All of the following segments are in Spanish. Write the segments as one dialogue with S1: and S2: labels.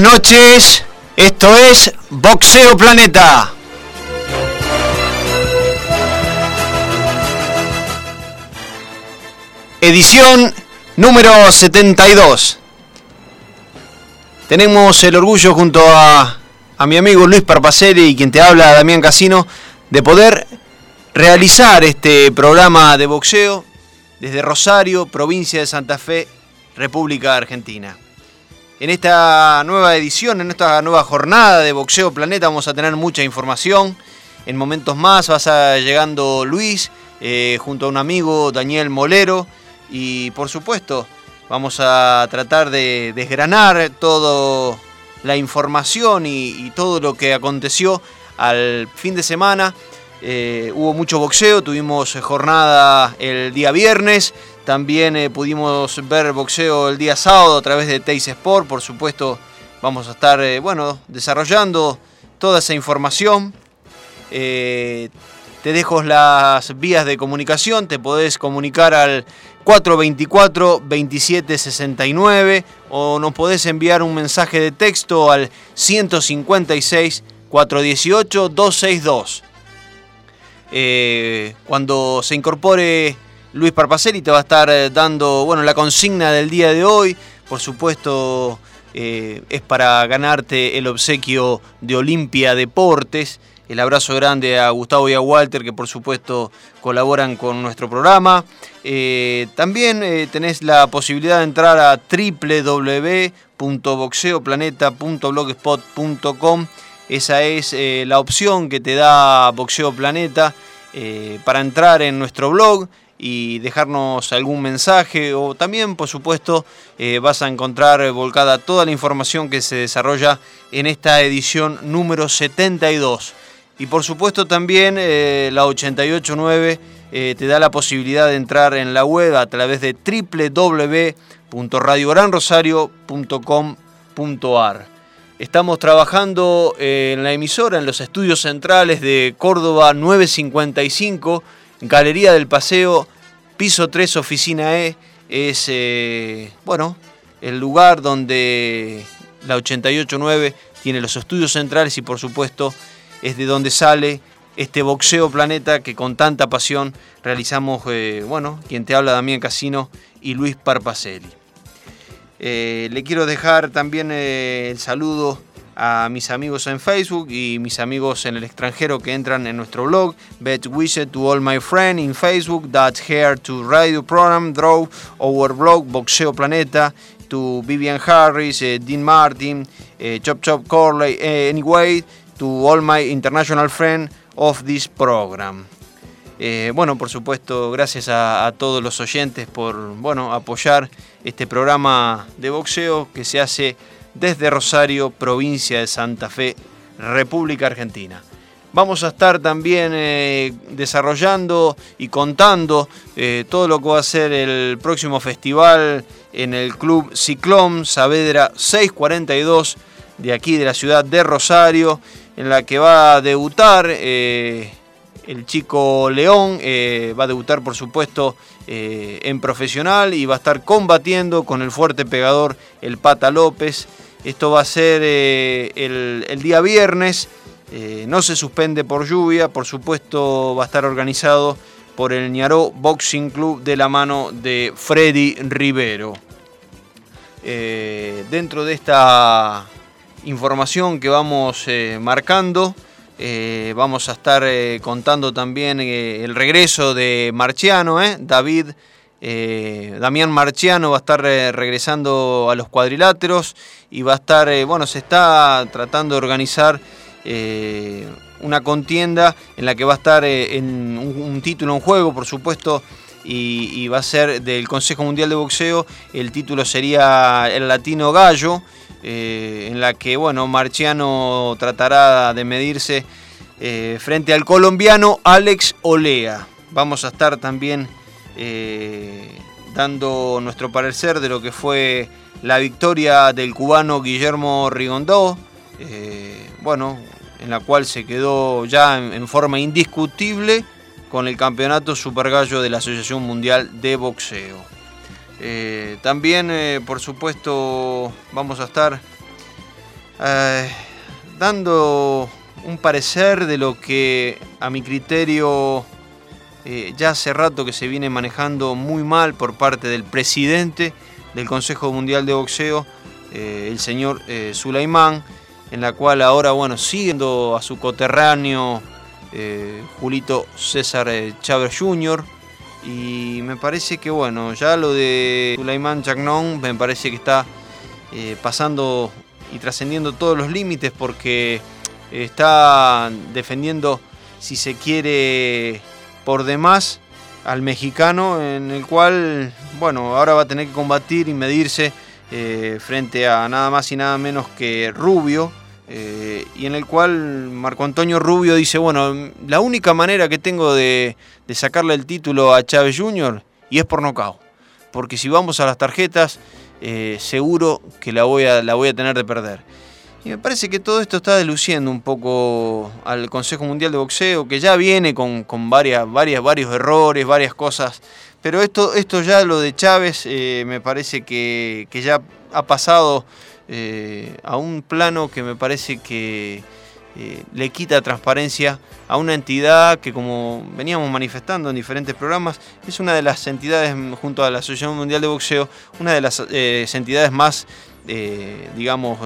S1: Buenas noches, esto es Boxeo Planeta. Edición número 72. Tenemos el orgullo junto a, a mi amigo Luis Parpacelli y quien te habla, Damián Casino, de poder realizar este programa de boxeo desde Rosario, provincia de Santa Fe, República Argentina. En esta nueva edición, en esta nueva jornada de Boxeo Planeta vamos a tener mucha información. En momentos más va a llegando Luis eh, junto a un amigo, Daniel Molero. Y por supuesto vamos a tratar de desgranar toda la información y, y, todo lo que aconteció al fin de semana. Eh, hubo mucho boxeo, tuvimos jornada el día viernes, también eh, pudimos ver boxeo el día sábado a través de Teis Sport. Por supuesto, vamos a estar eh, bueno, desarrollando toda esa información. Eh, te dejo las vías de comunicación. Te podés comunicar al 424-2769 o nos podés enviar un mensaje de texto al 156-418-262. cuando se incorpore Luis Parpacelli te va a estar eh, dando bueno, la consigna del día de hoy. Por supuesto, eh, es para ganarte el obsequio de Olimpia Deportes. El abrazo grande a Gustavo y a Walter, que por supuesto colaboran con nuestro programa. Eh, también tenés la posibilidad de entrar a www.boxeoplaneta.blogspot.com. Esa es la opción que te da Boxeo Planeta para entrar en nuestro blog y dejarnos algún mensaje o también por supuesto eh, vas a encontrar volcada toda la información que se desarrolla en esta edición número 72 y por supuesto también eh, la 889 eh, te da la posibilidad de entrar en la web a través de www.radiogranrosario.com.ar Estamos trabajando en la emisora, en los estudios centrales de Córdoba 955 Galería del Paseo, piso 3, oficina E, es eh, bueno, el lugar donde la 889 tiene los estudios centrales y por supuesto es de donde sale este boxeo planeta que con tanta pasión realizamos, eh, bueno, quien te habla Damián Casino y Luis Parpacelli. Eh, le quiero dejar también el saludo a mis amigos en Facebook y mis amigos en el extranjero que entran en nuestro blog. Bet wishes to all my friends in Facebook that here to radio program draw our blog Boxeo Planeta to Vivian Harris, uh, Dean Martin, uh, Chop Chop Corley, uh, anyway, to all my international friends of this program. Eh, bueno, por supuesto, gracias a, a, todos los oyentes por bueno, apoyar este programa de boxeo que se hace desde Rosario, provincia de Santa Fe, República Argentina. Vamos a estar también eh, desarrollando y contando eh, todo lo que va a ser el próximo festival en el Club Ciclón Saavedra 642 de aquí de la ciudad de Rosario, en la que va a debutar eh, el chico León, va a debutar por supuesto en profesional y va a estar combatiendo con el fuerte pegador el Pata López. Esto va a ser eh, el, día viernes, eh, no se suspende por lluvia, por supuesto va a estar organizado por el Ñaró Boxing Club de la mano de Freddy Rivero. Eh, dentro de esta información que vamos marcando, vamos a estar contando también el regreso de Marciano, David. Damián Marciano va a estar regresando a los cuadriláteros y va a estar, bueno, se está tratando de organizar una contienda en la que va a estar en un, título en juego, por supuesto, y, va a ser del Consejo Mundial de Boxeo. El título sería el Latino Gallo, eh, en la que bueno, Marciano tratará de medirse eh, frente al colombiano Alex Olea. Vamos a estar también eh, dando nuestro parecer de lo que fue la victoria del cubano Guillermo Rigondó. bueno, en la cual se quedó ya en forma indiscutible con el campeonato Super Gallo de la Asociación Mundial de Boxeo. Eh, también, eh, por supuesto, vamos a estar eh, dando un parecer de lo que a mi criterio ya hace rato que se viene manejando muy mal por parte del presidente del Consejo Mundial de Boxeo, el señor Sulaimán, en la cual ahora, bueno, siguiendo a su coterráneo eh, Julito César eh, Chávez Jr. Y me parece que bueno, ya lo de Sulaimán Chagnon me parece que está eh, pasando y trascendiendo todos los límites porque está defendiendo, si se quiere, por demás al mexicano, en el cual, bueno, ahora va a tener que combatir y medirse frente a nada más y nada menos que Rubio, eh, y en el cual Marco Antonio Rubio dice, bueno, la única manera que tengo de, sacarle el título a Chávez Jr. y es por nocao, porque si vamos a las tarjetas, eh, seguro que la voy, a, la voy a tener de perder. Y me parece que todo esto está deluciendo un poco al Consejo Mundial de Boxeo, que ya viene con, varias, varias, varios errores, varias cosas. Pero esto, esto ya lo de Chávez eh, me parece que, que ya ha pasado eh, a un plano que me parece que eh, le quita transparencia a una entidad que como veníamos manifestando en diferentes programas, es una de las entidades junto a la Asociación Mundial de Boxeo, una de las entidades más, digamos,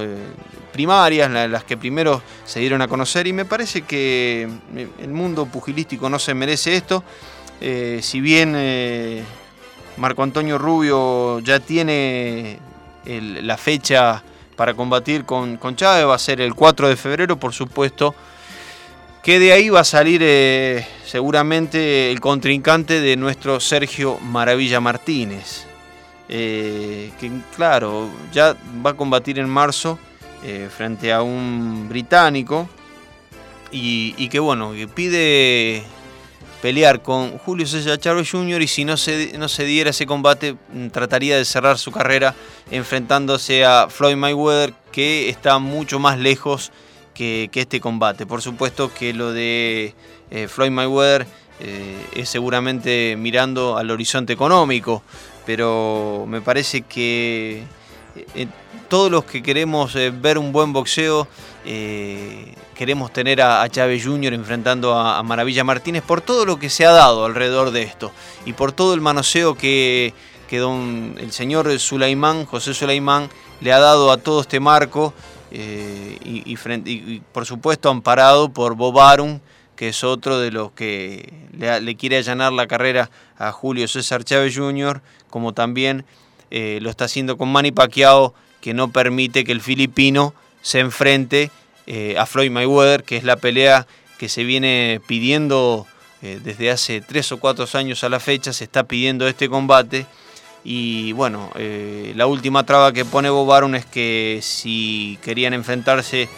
S1: primarias, las que primero se dieron a conocer y me parece que el mundo pugilístico no se merece esto. si bien Marco Antonio Rubio ya tiene la fecha para combatir con, con, Chávez va a ser el 4 de febrero, por supuesto, que de ahí va a salir eh, seguramente el contrincante de nuestro Sergio Maravilla Martínez, eh, que claro, ya va a combatir en marzo eh, frente a un británico y, que bueno, que pide pelear con Julio César Chávez Jr. y si no se, no se diera ese combate mm, trataría de cerrar su carrera enfrentándose a Floyd Mayweather que está mucho más lejos que, este combate. Por supuesto que lo de eh, Floyd Mayweather es seguramente mirando al horizonte económico, pero me parece que eh, todos los que queremos ver un buen boxeo queremos tener a, Chávez Jr. enfrentando a, Maravilla Martínez por todo lo que se ha dado alrededor de esto y por todo el manoseo que, que don, el señor Sulaimán, José Sulaimán, le ha dado a todo este marco eh, y, por supuesto amparado por Bob Arum, que es otro de los que le, quiere allanar la carrera a Julio César Chávez Jr., como también eh, lo está haciendo con Manny Pacquiao, que no permite que el filipino se enfrente eh, a Floyd Mayweather, que es la pelea que se viene pidiendo eh, desde hace tres o cuatro años a la fecha, se está pidiendo este combate. Y bueno, la última traba que pone Bob es que si querían enfrentarse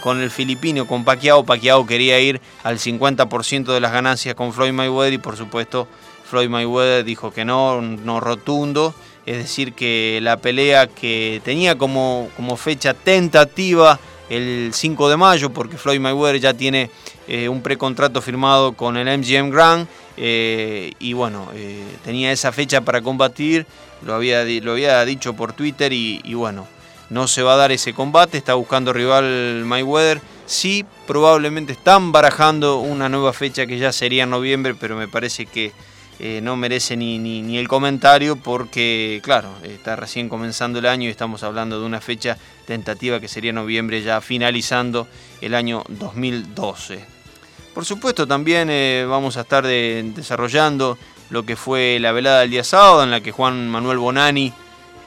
S1: con el filipino, con Pacquiao, Pacquiao quería ir al 50% de las ganancias con Floyd Mayweather y por supuesto Floyd Mayweather dijo que no, no rotundo. Es decir, que la pelea que tenía como, como fecha tentativa el 5 de mayo, porque Floyd Mayweather ya tiene eh, un precontrato firmado con el MGM Grand eh, y bueno, eh, tenía esa fecha para combatir, lo había, lo había dicho por Twitter y, bueno, no se va a dar ese combate, está buscando rival Mayweather, Sí, probablemente están barajando una nueva fecha que ya sería noviembre, pero me parece que eh, no merece ni, ni, el comentario porque, claro, está recién comenzando el año y estamos hablando de una fecha tentativa que sería noviembre ya finalizando el año 2012. Por supuesto también eh, vamos a estar desarrollando lo que fue la velada del día sábado en la que Juan Manuel Bonani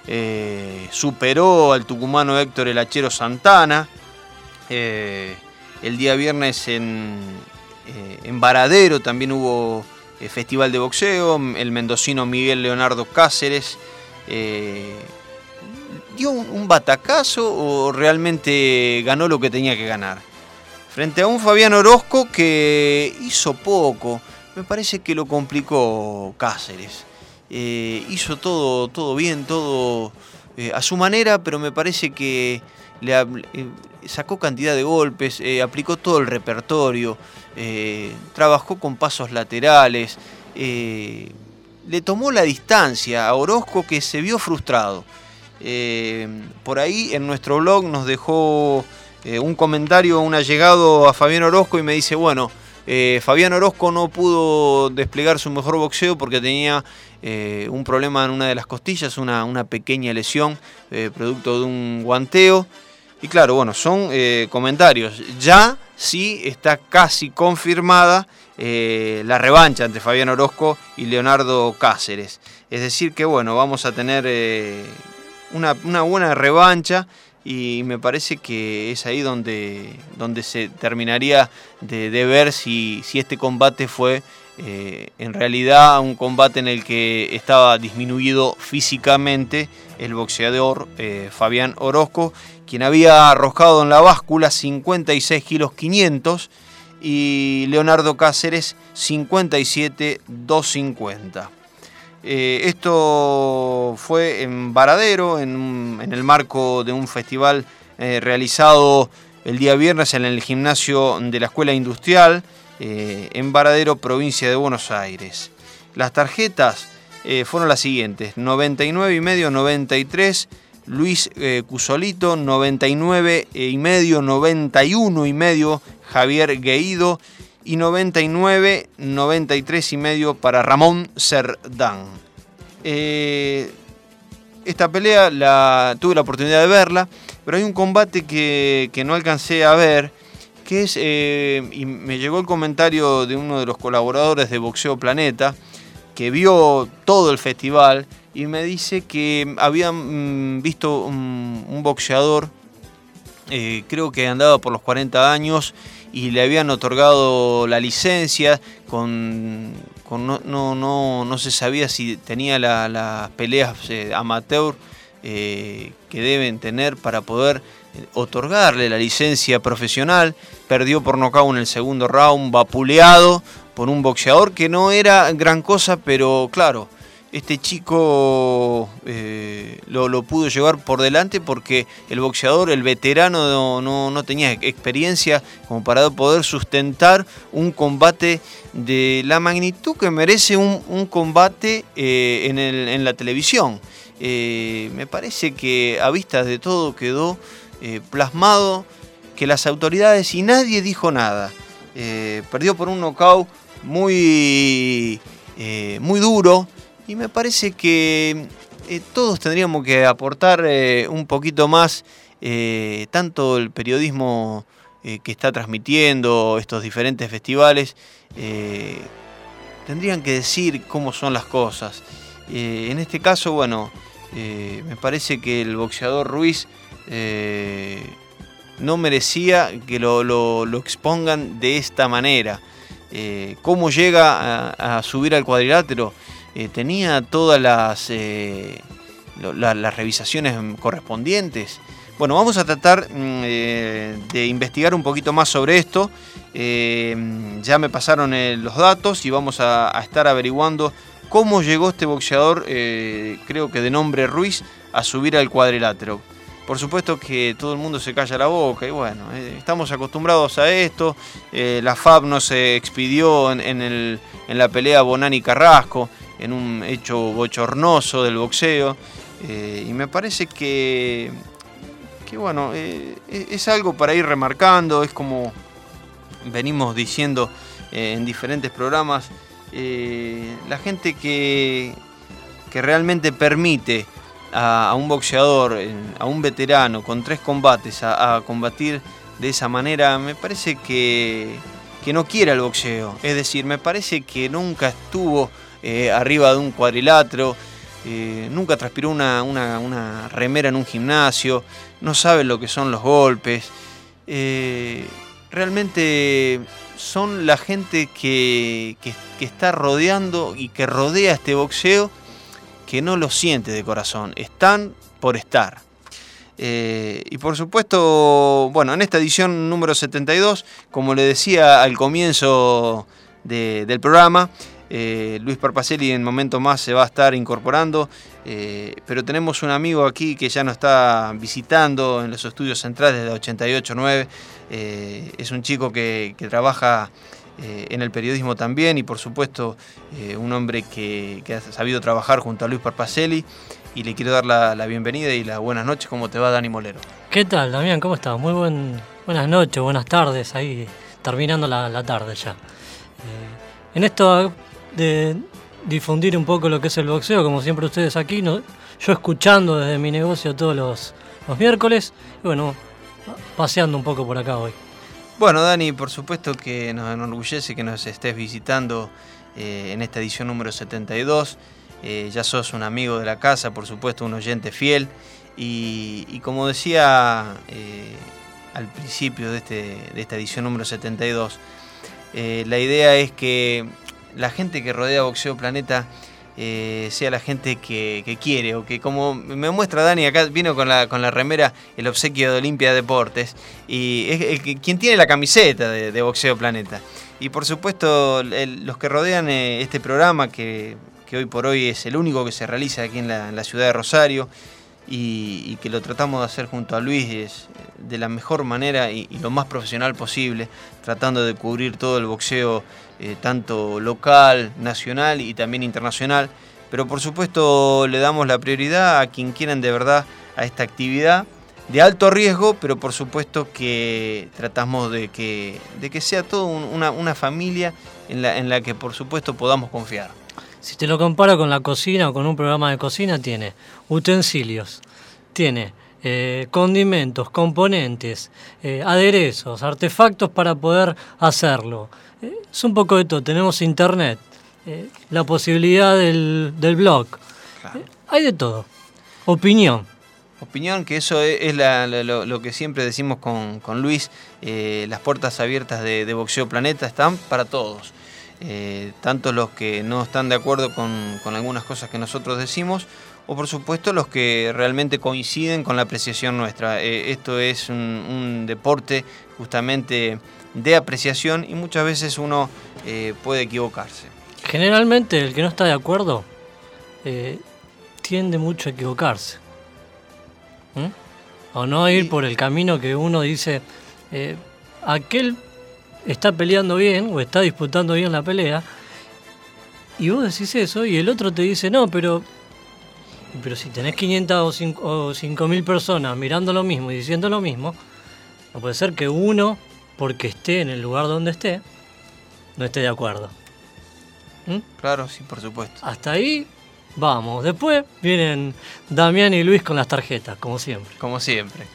S1: eh, superó al tucumano Héctor El Hachero Santana. Eh, el día viernes en, eh, en Varadero también hubo festival de boxeo. El mendocino Miguel Leonardo Cáceres dio un, batacazo o realmente ganó lo que tenía que ganar. Frente a un Fabián Orozco que hizo poco. Me parece que lo complicó Cáceres. Eh, hizo todo, todo bien, todo eh, a su manera, pero me parece que le, eh, sacó cantidad de golpes, aplicó todo el repertorio, trabajó con pasos laterales, le tomó la distancia a Orozco que se vio frustrado. por ahí en nuestro blog nos dejó un comentario, un allegado a Fabián Orozco y me dice, bueno, Fabián Orozco no pudo desplegar su mejor boxeo porque tenía eh, un problema en una de las costillas, una, pequeña lesión eh, producto de un guanteo. Y claro, bueno, son eh, comentarios. Ya sí está casi confirmada la revancha entre Fabián Orozco y Leonardo Cáceres. Es decir, que bueno, vamos a tener una, buena revancha y me parece que es ahí donde, donde se terminaría de, ver si, si, este combate fue eh, en realidad un combate en el que estaba disminuido físicamente el boxeador eh, Fabián Orozco, quien había arrojado en la báscula 56 kilos 500 y Leonardo Cáceres 57 250. Eh, esto fue en Varadero, en, el marco de un festival realizado el día viernes en el gimnasio de la Escuela Industrial. Eh, en Varadero, provincia de Buenos Aires. Las tarjetas eh, fueron las siguientes: 99 y medio, 93. Luis eh, Cusolito, 99 y medio, 91 y medio, Javier Gueido y 99, 93 y medio para Ramón Cerdán. esta pelea la, tuve la oportunidad de verla, pero hay un combate que, que no alcancé a ver que es, eh, y me llegó el comentario de uno de los colaboradores de Boxeo Planeta, que vio todo el festival y me dice que habían mm, visto un, boxeador, eh, creo que andaba por los 40 años, y le habían otorgado la licencia, con, no, no, no, se sabía si tenía las peleas eh, amateur que deben tener para poder otorgarle la licencia profesional. Perdió por nocaut en el segundo round, vapuleado por un boxeador que no era gran cosa, pero claro, este chico eh, lo, pudo llevar por delante porque el boxeador, el veterano, no, tenía experiencia como para poder sustentar un combate de la magnitud que merece un, combate eh, en, la televisión. Eh, me parece que a vista de todo quedó plasmado que las autoridades y nadie dijo nada. Perdió por un knockout muy, muy duro y me parece que todos tendríamos que aportar un poquito más, tanto el periodismo que está transmitiendo estos diferentes festivales, tendrían que decir cómo son las cosas. en este caso, bueno, me parece que el boxeador Ruiz eh, no merecía que lo, expongan de esta manera. Eh, ¿Cómo llega a, subir al cuadrilátero? Eh, tenía todas las, las revisaciones correspondientes. Bueno, vamos a tratar mm, de investigar un poquito más sobre esto. ya me pasaron los datos y vamos a, estar averiguando cómo llegó este boxeador, creo que de nombre Ruiz, a subir al cuadrilátero. Por supuesto que todo el mundo se calla la boca y bueno, eh, estamos acostumbrados a esto. Eh, la FAB no se expidió en, la pelea Bonani-Carrasco, en un hecho bochornoso del boxeo. Eh, y me parece que, que bueno, eh, es algo para ir remarcando, es como venimos diciendo eh, en diferentes programas, la gente que, que realmente permite a, un boxeador, a un veterano con tres combates, a, combatir de esa manera, me parece que, que, no quiere el boxeo. Es decir, me parece que nunca estuvo eh, arriba de un cuadrilátero, nunca transpiró una, una, remera en un gimnasio, no sabe lo que son los golpes realmente son la gente que, está rodeando y que rodea este boxeo que no lo siente de corazón, están por estar. Eh, y por supuesto, bueno, en esta edición número 72, como le decía al comienzo del programa, eh, Luis Parpacelli en momento más se va a estar incorporando, eh, pero tenemos un amigo aquí que ya nos está visitando en los estudios centrales de 88.9. Eh, es un chico que, trabaja en el periodismo también y por supuesto un hombre que, ha sabido trabajar junto a Luis Parpacelli. Y le quiero dar la, bienvenida y las buenas noches. ¿Cómo te va, Dani Molero?
S2: ¿Qué tal, Damián? ¿Cómo estás? Muy buenas noches, buenas tardes, ahí terminando la, tarde ya. en esto de difundir un poco lo que es el boxeo, como siempre ustedes aquí, ¿no? yo escuchando desde mi negocio todos los, miércoles, y bueno, paseando un poco por acá hoy.
S1: Bueno, Dani, por supuesto que nos enorgullece que nos estés visitando eh, en esta edición número 72. Eh, ya sos un amigo de la casa, por supuesto, un oyente fiel. Y, como decía eh, al principio de, este, de, esta edición número 72, la idea es que la gente que rodea Boxeo Planeta eh, sea la gente que, quiere o que como me muestra Dani acá vino con la, con la remera el obsequio de Olimpia Deportes y es quien tiene la camiseta de, Boxeo Planeta. Y por supuesto los que rodean eh, este programa que, hoy por hoy es el único que se realiza aquí en la, ciudad de Rosario y, que lo tratamos de hacer junto a Luis es, de la mejor manera y, lo más profesional posible, tratando de cubrir todo el boxeo eh, tanto local, nacional y también internacional. Pero por supuesto le damos la prioridad a quien quieran de verdad a esta actividad de alto riesgo, pero por supuesto que tratamos de que, de que sea todo una, familia en la, en la que por supuesto podamos confiar.
S2: Si te lo comparo con la cocina o con un programa de cocina, tiene utensilios, tiene eh, condimentos, componentes, eh, aderezos, artefactos para poder hacerlo, es un poco de todo. Tenemos internet, eh, la posibilidad del, blog. Eh, hay de todo. Opinión.
S1: Opinión, que eso es, lo, que siempre decimos con, Luis, eh, las puertas abiertas de, Boxeo Planeta están para todos. tanto los que no están de acuerdo con, algunas cosas que nosotros decimos, o por supuesto los que realmente coinciden con la apreciación nuestra. esto es un deporte justamente de apreciación y muchas veces uno eh, puede equivocarse.
S2: Generalmente el que no está de acuerdo eh, tiende mucho a equivocarse. ¿Mm? O no ir por el camino que uno dice, eh, aquel está peleando bien o está disputando bien la pelea, y vos decís eso y el otro te dice, no, pero, pero si tenés 500 o 5.000 personas mirando lo mismo y diciendo lo mismo, no puede ser que uno porque esté en el lugar donde esté, no esté de acuerdo.
S1: ¿Mm? Claro, sí, por supuesto.
S2: Hasta ahí vamos. Después vienen Damián y Luis con las tarjetas, como siempre.
S1: Como siempre.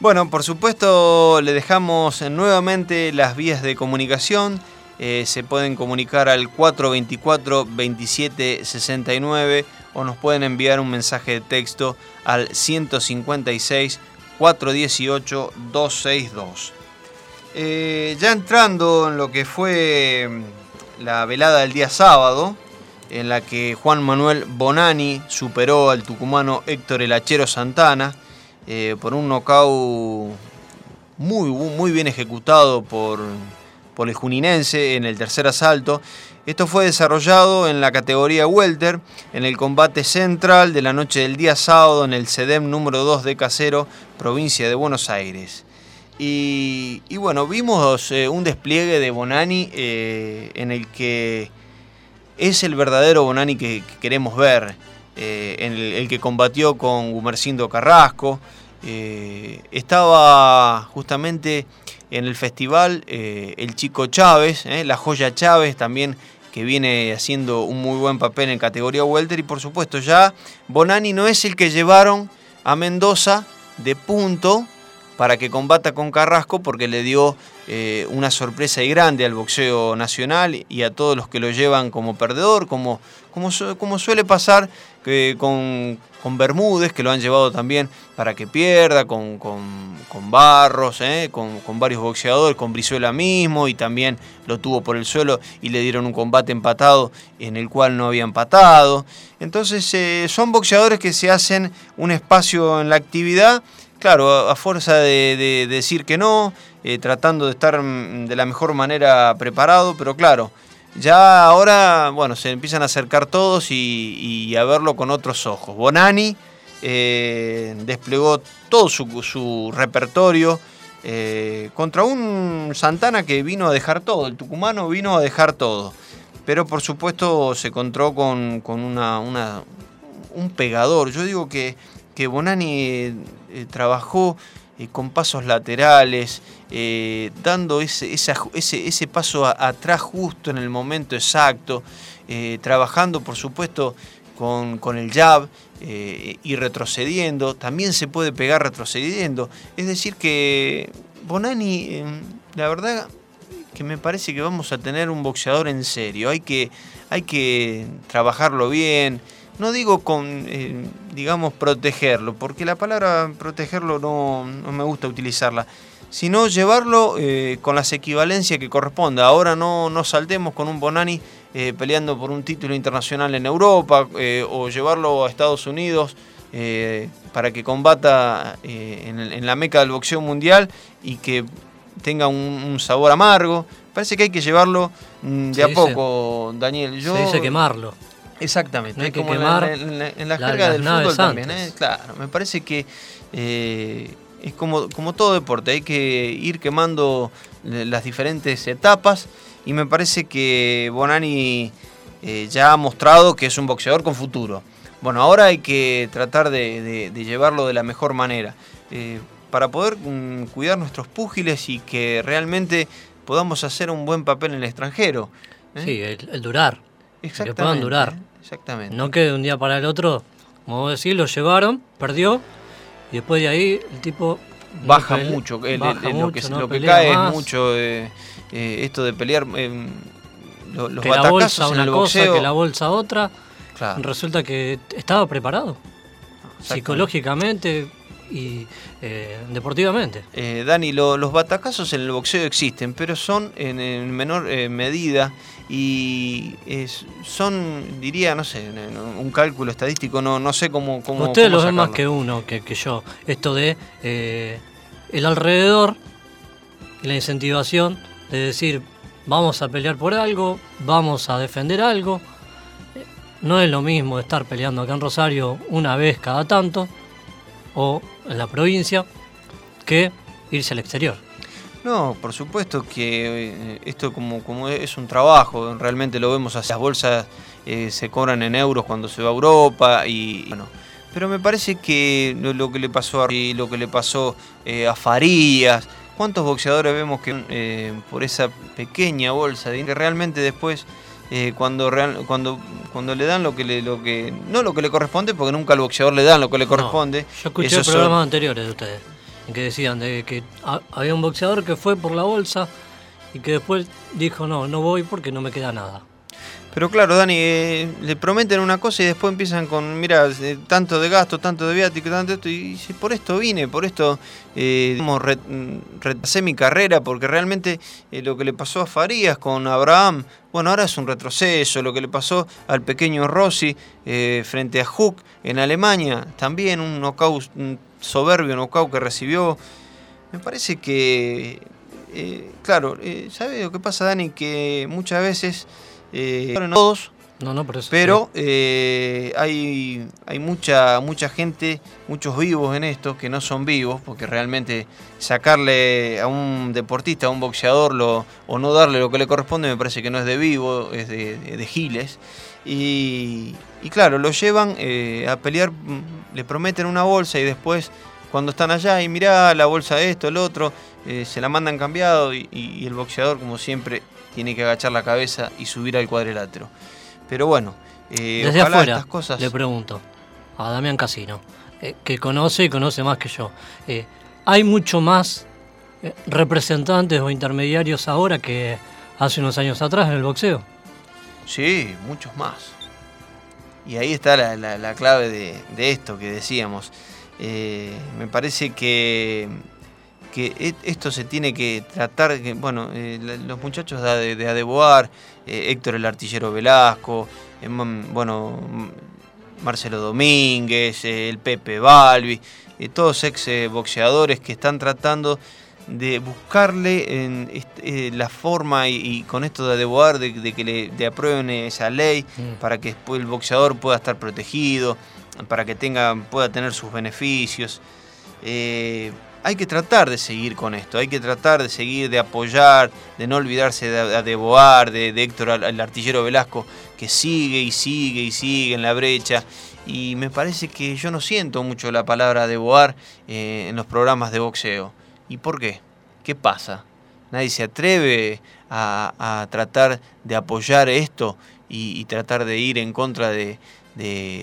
S1: Bueno, por supuesto, le dejamos nuevamente las vías de comunicación. Eh, se pueden comunicar al 424-2769 o nos pueden enviar un mensaje de texto al 156 418 262. Eh, ya entrando en lo que fue mm, la velada del día sábado, en la que Juan Manuel Bonani superó al tucumano Héctor Elachero Santana eh, por un knockout muy, muy bien ejecutado por, por el juninense en el tercer asalto. Esto fue desarrollado en la categoría welter en el combate central de la noche del día sábado en el CEDEM número 2 de Casero, provincia de Buenos Aires. Y, bueno, vimos eh, un despliegue de Bonani eh, en el que es el verdadero Bonani que, queremos ver, eh, en el, que combatió con Gumercindo Carrasco, estaba justamente en el festival eh, el chico Chávez, eh, la joya Chávez también que viene haciendo un muy buen papel en categoría welter. Y por supuesto ya Bonani no es el que llevaron a Mendoza de punto para que combata con Carrasco porque le dio eh, una sorpresa y grande al boxeo nacional y a todos los que lo llevan como perdedor, como, como, como suele pasar con, con, Bermúdez, que lo han llevado también para que pierda, con, con Barros, eh, con, varios boxeadores, con Brizuela mismo, y también lo tuvo por el suelo y le dieron un combate empatado en el cual no había empatado. Entonces eh, son boxeadores que se hacen un espacio en la actividad Claro, a, fuerza de, decir que no, eh, tratando de estar mm, de la mejor manera preparado, pero claro, ya ahora, bueno, se empiezan a acercar todos y, a verlo con otros ojos. Bonani eh, desplegó todo su, repertorio eh, contra un Santana que vino a dejar todo, el tucumano vino a dejar todo, pero por supuesto se encontró con, una, un pegador. Yo digo que que Bonani eh, trabajó eh, con pasos laterales, eh, dando ese, ese, paso atrás justo en el momento exacto, trabajando por supuesto con, con el jab y retrocediendo, también se puede pegar retrocediendo, es decir que Bonani, la verdad que me parece que vamos a tener un boxeador en serio, hay que, hay que trabajarlo bien, no digo con, eh, digamos, protegerlo, porque la palabra protegerlo no, me gusta utilizarla, sino llevarlo eh, con las equivalencias que corresponda. Ahora no, no saltemos con un Bonani eh, peleando por un título internacional en Europa o llevarlo a Estados Unidos para que combata en, la meca del boxeo mundial y que tenga un, sabor amargo. Parece que hay que llevarlo mm, de a poco, Daniel.
S2: Yo, se dice quemarlo.
S1: Exactamente, hay que como quemar en la, en la, jerga del fútbol también, ¿eh? claro, me parece que eh, es como, como todo deporte, hay que ir quemando las diferentes etapas y me parece que Bonani eh, ya ha mostrado que es un boxeador con futuro. Bueno, ahora hay que tratar de, llevarlo de la mejor manera para poder mm, cuidar nuestros púgiles y que realmente podamos hacer un buen papel en el extranjero.
S2: Sí, el, durar.
S1: Exactamente.
S2: Que puedan durar.
S1: Exactamente.
S2: No que de un día para el otro, como vos decís, lo llevaron, perdió, y después de ahí el tipo...
S1: Baja mucho, lo, que, lo que cae es mucho eh, eh, esto de pelear eh,
S2: los que la bolsa una cosa, que la bolsa otra. Resulta que estaba preparado. Psicológicamente, y deportivamente.
S1: Dani, los batacazos en el boxeo existen, pero son en, menor medida y son, diría, no sé, un cálculo estadístico, no, no sé cómo... cómo
S2: Ustedes lo ven más que uno, que, yo. Esto de eh, el alrededor y la incentivación de decir, vamos a pelear por algo, vamos a defender algo. No es lo mismo estar peleando acá en Rosario una vez cada tanto o en la provincia que irse al exterior.
S1: No, por supuesto que eh, esto como, como es un trabajo, realmente lo vemos así. Las bolsas eh, se cobran en euros cuando se va a Europa y bueno. Pero me parece que lo, que le pasó a lo que le pasó eh, a Farías, ¿cuántos boxeadores vemos que por esa pequeña bolsa de que realmente después cuando cuando cuando le dan lo que le lo que no lo que le corresponde porque nunca al boxeador le dan lo que le corresponde.
S2: yo escuché programas anteriores de ustedes que decían de que había un boxeador que fue por la bolsa y que después dijo no, no voy porque no me queda nada.
S1: Pero claro, Dani, eh, le prometen una cosa y después empiezan con, mira, eh, tanto de gasto, tanto de viático, tanto de esto, y por esto vine, por esto eh, retrasé mi carrera, porque realmente eh, lo que le pasó a Farías con Abraham, bueno, ahora es un retroceso, lo que le pasó al pequeño Rossi frente a Hook en Alemania, también un knockout soberbio knockout que recibió. Me parece que, eh, claro, eh, ¿sabe lo que pasa, Dani? Que muchas veces, eh, todos,
S2: no, no,
S1: pero eh, hay, hay mucha, mucha gente, muchos vivos en esto que no son vivos, porque realmente sacarle a un deportista, a un boxeador, lo, o no darle lo que le corresponde, me parece que no es de vivo, es de, de giles. Y, claro, lo llevan a pelear le prometen una bolsa y después cuando están allá y mirá la bolsa de esto, el otro, eh, se la mandan cambiado y, el boxeador, como siempre, tiene que agachar la cabeza y subir al cuadrilátero. Pero bueno,
S2: eh, desde afuera, estas cosas... le pregunto a Damián Casino, eh, que conoce y conoce más que yo. ¿Hay mucho más representantes o intermediarios ahora que hace unos años atrás en el boxeo?
S1: Sí, muchos más. Y ahí está la, clave de, esto que decíamos. Eh, me parece que, que e, esto se tiene que tratar, que, bueno, eh, los muchachos de, de Adeboar, eh, Héctor el Artillero Velasco, bueno, Marcelo Domínguez, el Pepe Balbi, todos ex boxeadores que están tratando de buscarle en eh, la forma y, con esto de adeboar, de, que le aprueben esa ley mm. para que el boxeador pueda estar protegido, para que tenga, pueda tener sus beneficios. Eh, hay que tratar de seguir con esto, hay que tratar de seguir, de apoyar, de no olvidarse de Adeboar, de, de Héctor, el artillero Velasco, que sigue y sigue y sigue en la brecha. Y me parece que yo no siento mucho la palabra Adeboar eh, en los programas de boxeo. ¿Y por qué? ¿Qué pasa? Nadie se atreve a, tratar de apoyar esto y, tratar de ir en contra de,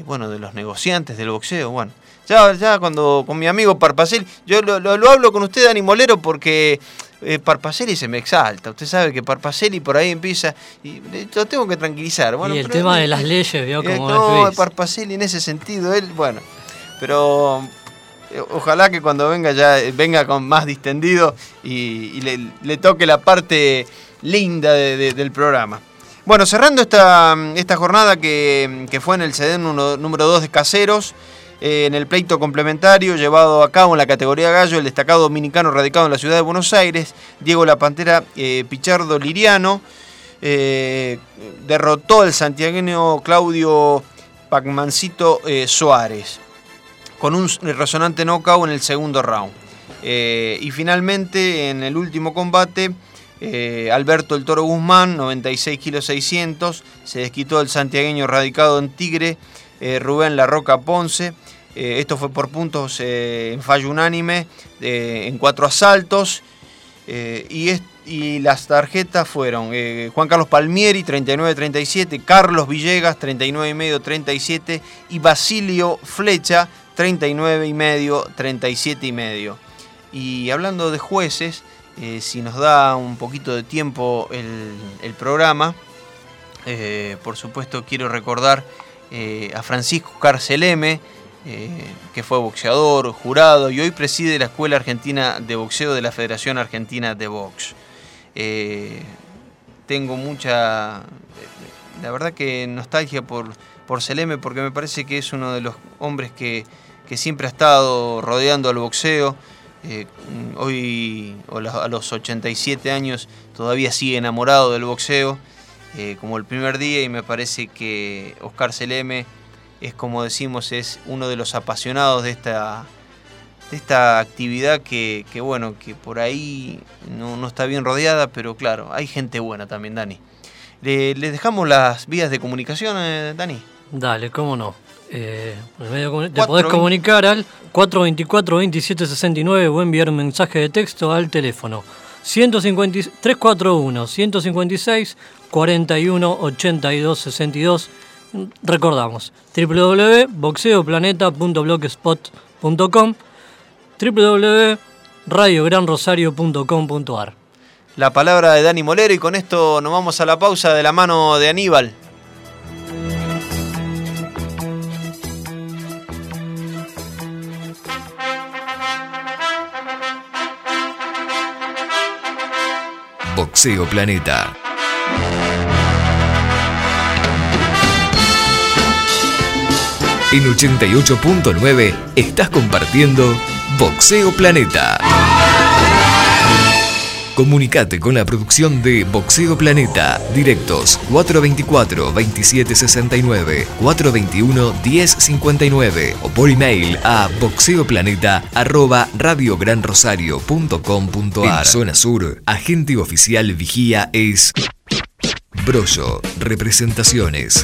S1: bueno, de los negociantes del boxeo. Bueno, ya, ya cuando con mi amigo Parpacel, yo lo, hablo con usted, Dani Molero, porque eh, Parpaceli se me exalta. Usted sabe que Parpaceli por ahí empieza y lo tengo que tranquilizar.
S2: y el tema de las leyes, vio
S1: como No, Parpaceli en ese sentido, él, bueno, pero eh, ojalá que cuando venga ya venga con más distendido y, le, toque la parte linda del programa. Bueno, cerrando esta, esta jornada que, fue en el CD número 2 de Caseros, eh, en el pleito complementario llevado a cabo en la categoría gallo, el destacado dominicano radicado en la ciudad de Buenos Aires, Diego La Pantera eh, Pichardo Liriano, derrotó al santiagueño Claudio Pacmancito Suárez con un resonante knockout en el segundo round. Eh, y finalmente, en el último combate, eh, Alberto el Toro Guzmán, 96 kilos 600, se desquitó el santiagueño radicado en Tigre, eh, Rubén La Roca Ponce. esto fue por puntos en fallo unánime, en cuatro asaltos. y, y, las tarjetas fueron Juan Carlos Palmieri, 39-37, Carlos Villegas, 39,5-37 y Basilio Flecha, 39 y medio, 37 y medio. Y hablando de jueces, eh, si nos da un poquito de tiempo el, programa, eh, por supuesto quiero recordar eh, a Francisco Carceleme, que fue boxeador, jurado y hoy preside la Escuela Argentina de Boxeo de la Federación Argentina de Box. tengo mucha, la verdad que nostalgia por, por Celeme porque me parece que es uno de los hombres que que siempre ha estado rodeando al boxeo. Eh, hoy a los 87 años todavía sigue enamorado del boxeo, eh, como el primer día, y me parece que Oscar Seleme es, como decimos, es uno de los apasionados de esta, de esta actividad que, bueno, que por ahí no, está bien rodeada, pero claro, hay gente buena también, Dani. ¿Les dejamos las vías de comunicación, eh, Dani?
S2: Dale, cómo no. Eh, te podés comunicar al 424-2769 o enviar un mensaje de texto al teléfono 341 156 41 82 62. Recordamos www.boxeoplaneta.blogspot.com www.radiogranrosario.com.ar
S1: La palabra de Dani Molero y con esto nos vamos a la pausa de la mano de Aníbal.
S3: Boxeo Planeta. En 88.9 estás compartiendo Boxeo Planeta. Comunicate con la producción de Boxeo Planeta. Directos 424-2769, 421-1059 o por email a boxeoplaneta.radiogranrosario.com.ar. En zona sur, agente oficial vigía es Brollo Representaciones.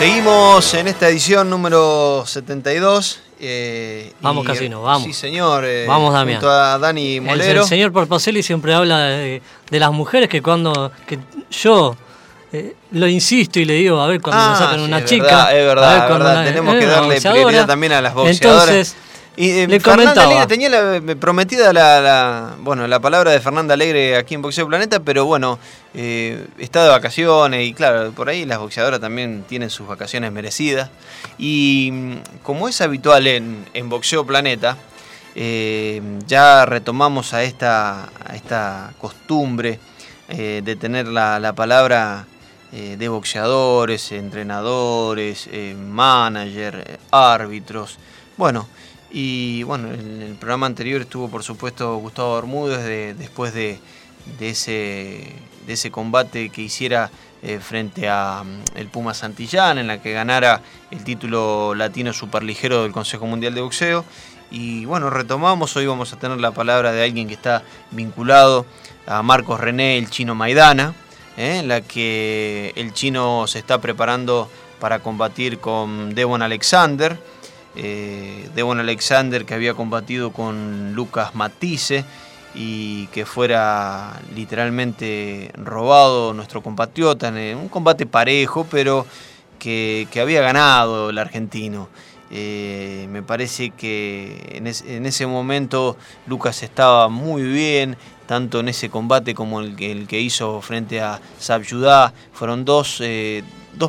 S1: Seguimos en esta edición número 72.
S2: Eh, vamos, Casino, vamos.
S1: Sí, señor.
S2: Eh, vamos, Damián.
S1: Junto a Dani Molero.
S2: El, señor Porposelli siempre habla de, las mujeres que cuando que yo eh, lo insisto y le digo, a ver, cuando me ah, sacan una chica.
S1: es verdad, es verdad. Tenemos que darle prioridad también a las boxeadoras. Entonces, y, eh,
S2: Le Fernanda
S1: Alegre tenía la, prometida la, bueno, la palabra de Fernanda Alegre aquí en Boxeo Planeta, pero bueno, eh, está de vacaciones y claro, por ahí las boxeadoras también tienen sus vacaciones merecidas. Y mm, como es habitual en, Boxeo Planeta, eh, ya retomamos a esta, a esta costumbre de tener la, palabra de boxeadores, entrenadores, manager, árbitros. Bueno, y bueno, en el programa anterior estuvo por supuesto Gustavo Bermúdez después de, ese, combate que hiciera eh, frente a mm, el Puma Santillán, en la que ganara el título latino superligero del Consejo Mundial de Boxeo. Y bueno, retomamos, hoy vamos a tener la palabra de alguien que está vinculado a Marcos René, el chino Maidana, eh, en la que el chino se está preparando para combatir con Devon Alexander eh, Devon Alexander que había combatido con Lucas Matisse y que fuera literalmente robado nuestro compatriota en un combate parejo, pero que, había ganado el argentino. Eh, me parece que en, ese momento Lucas estaba muy bien, tanto en ese combate como el, el que hizo frente a Sabyudá. Fueron dos, eh,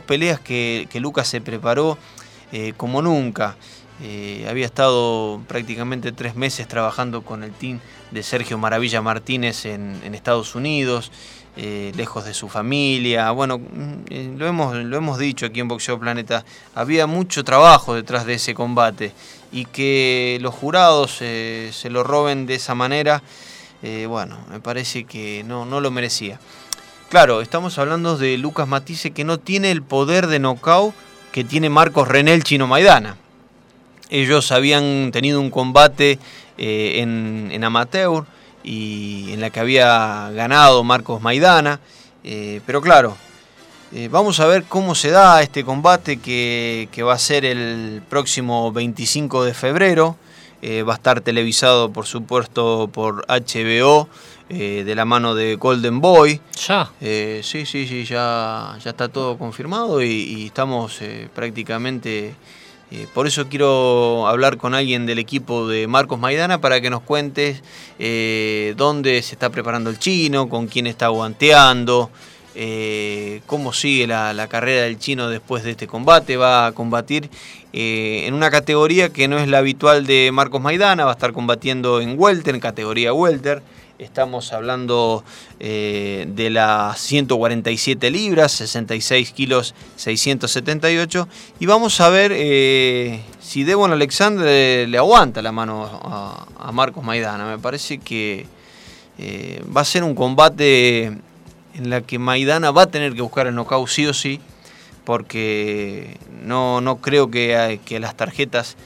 S1: peleas que, Lucas se preparó eh, como nunca. Eh, había estado prácticamente tres meses trabajando con el team de Sergio Maravilla Martínez en, Estados Unidos, eh, lejos de su familia. Bueno, mm, lo, hemos, lo hemos dicho aquí en Boxeo Planeta, había mucho trabajo detrás de ese combate y que los jurados se lo roben de esa manera, bueno, me parece que no, no lo merecía. Claro, estamos hablando de Lucas Matisse que no tiene el poder de knockout que tiene Marcos Renel Chino Maidana. Ellos habían tenido un combate eh, en, amateur y en la que había ganado Marcos Maidana. Eh, pero claro, eh, vamos a ver cómo se da este combate que, que va a ser el próximo 25 de febrero. va a estar televisado, por supuesto, por HBO. de la mano de Golden Boy.
S2: Ya.
S1: sí, sí, sí, ya, ya está todo confirmado y, estamos prácticamente... por eso quiero hablar con alguien del equipo de Marcos Maidana para que nos cuentes dónde se está preparando el chino, con quién está guanteando, cómo sigue la, carrera del chino después de este combate. Va a combatir en una categoría que no es la habitual de Marcos Maidana, va a estar combatiendo en Welter, en categoría Welter. Estamos hablando eh, de las 147 libras, 66 kilos 678. Y vamos a ver eh, si Devon Alexander le aguanta la mano a, Marcos Maidana. Me parece que eh, va a ser un combate en la que Maidana va a tener que buscar el knockout sí o sí, porque no, no creo que, que las tarjetas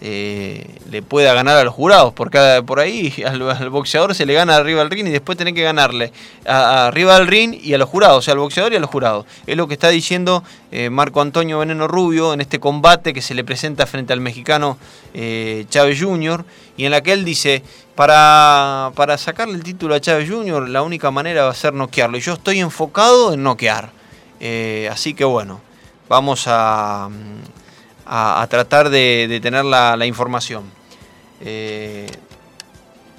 S1: eh, le pueda ganar a los jurados, porque por ahí al, boxeador se le gana arriba del ring y después tiene que ganarle arriba del ring y a los jurados, o sea, al boxeador y a los jurados. Es lo que está diciendo eh, Marco Antonio Veneno Rubio en este combate que se le presenta frente al mexicano eh, Chávez Jr. y en la que él dice, para, para sacarle el título a Chávez Jr. la única manera va a ser noquearlo y yo estoy enfocado en noquear. así que bueno, vamos a a, tratar de, tener la, información. Eh,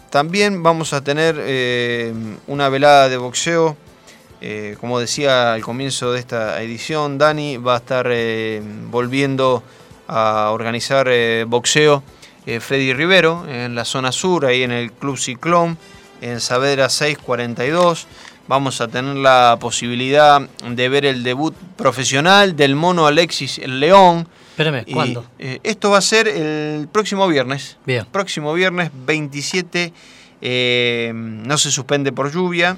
S1: también vamos a tener eh, una velada de boxeo. Eh, como decía al comienzo de esta edición, Dani va a estar volviendo a organizar boxeo. Freddy Rivero en la zona sur, ahí en el Club Ciclón, en Saavedra 642. Vamos a tener la posibilidad de ver el debut profesional del mono Alexis León
S2: Espérame, ¿cuándo?
S1: Eh, esto va a ser el próximo viernes.
S2: Bien.
S1: Próximo viernes 27. Eh, no se suspende por lluvia.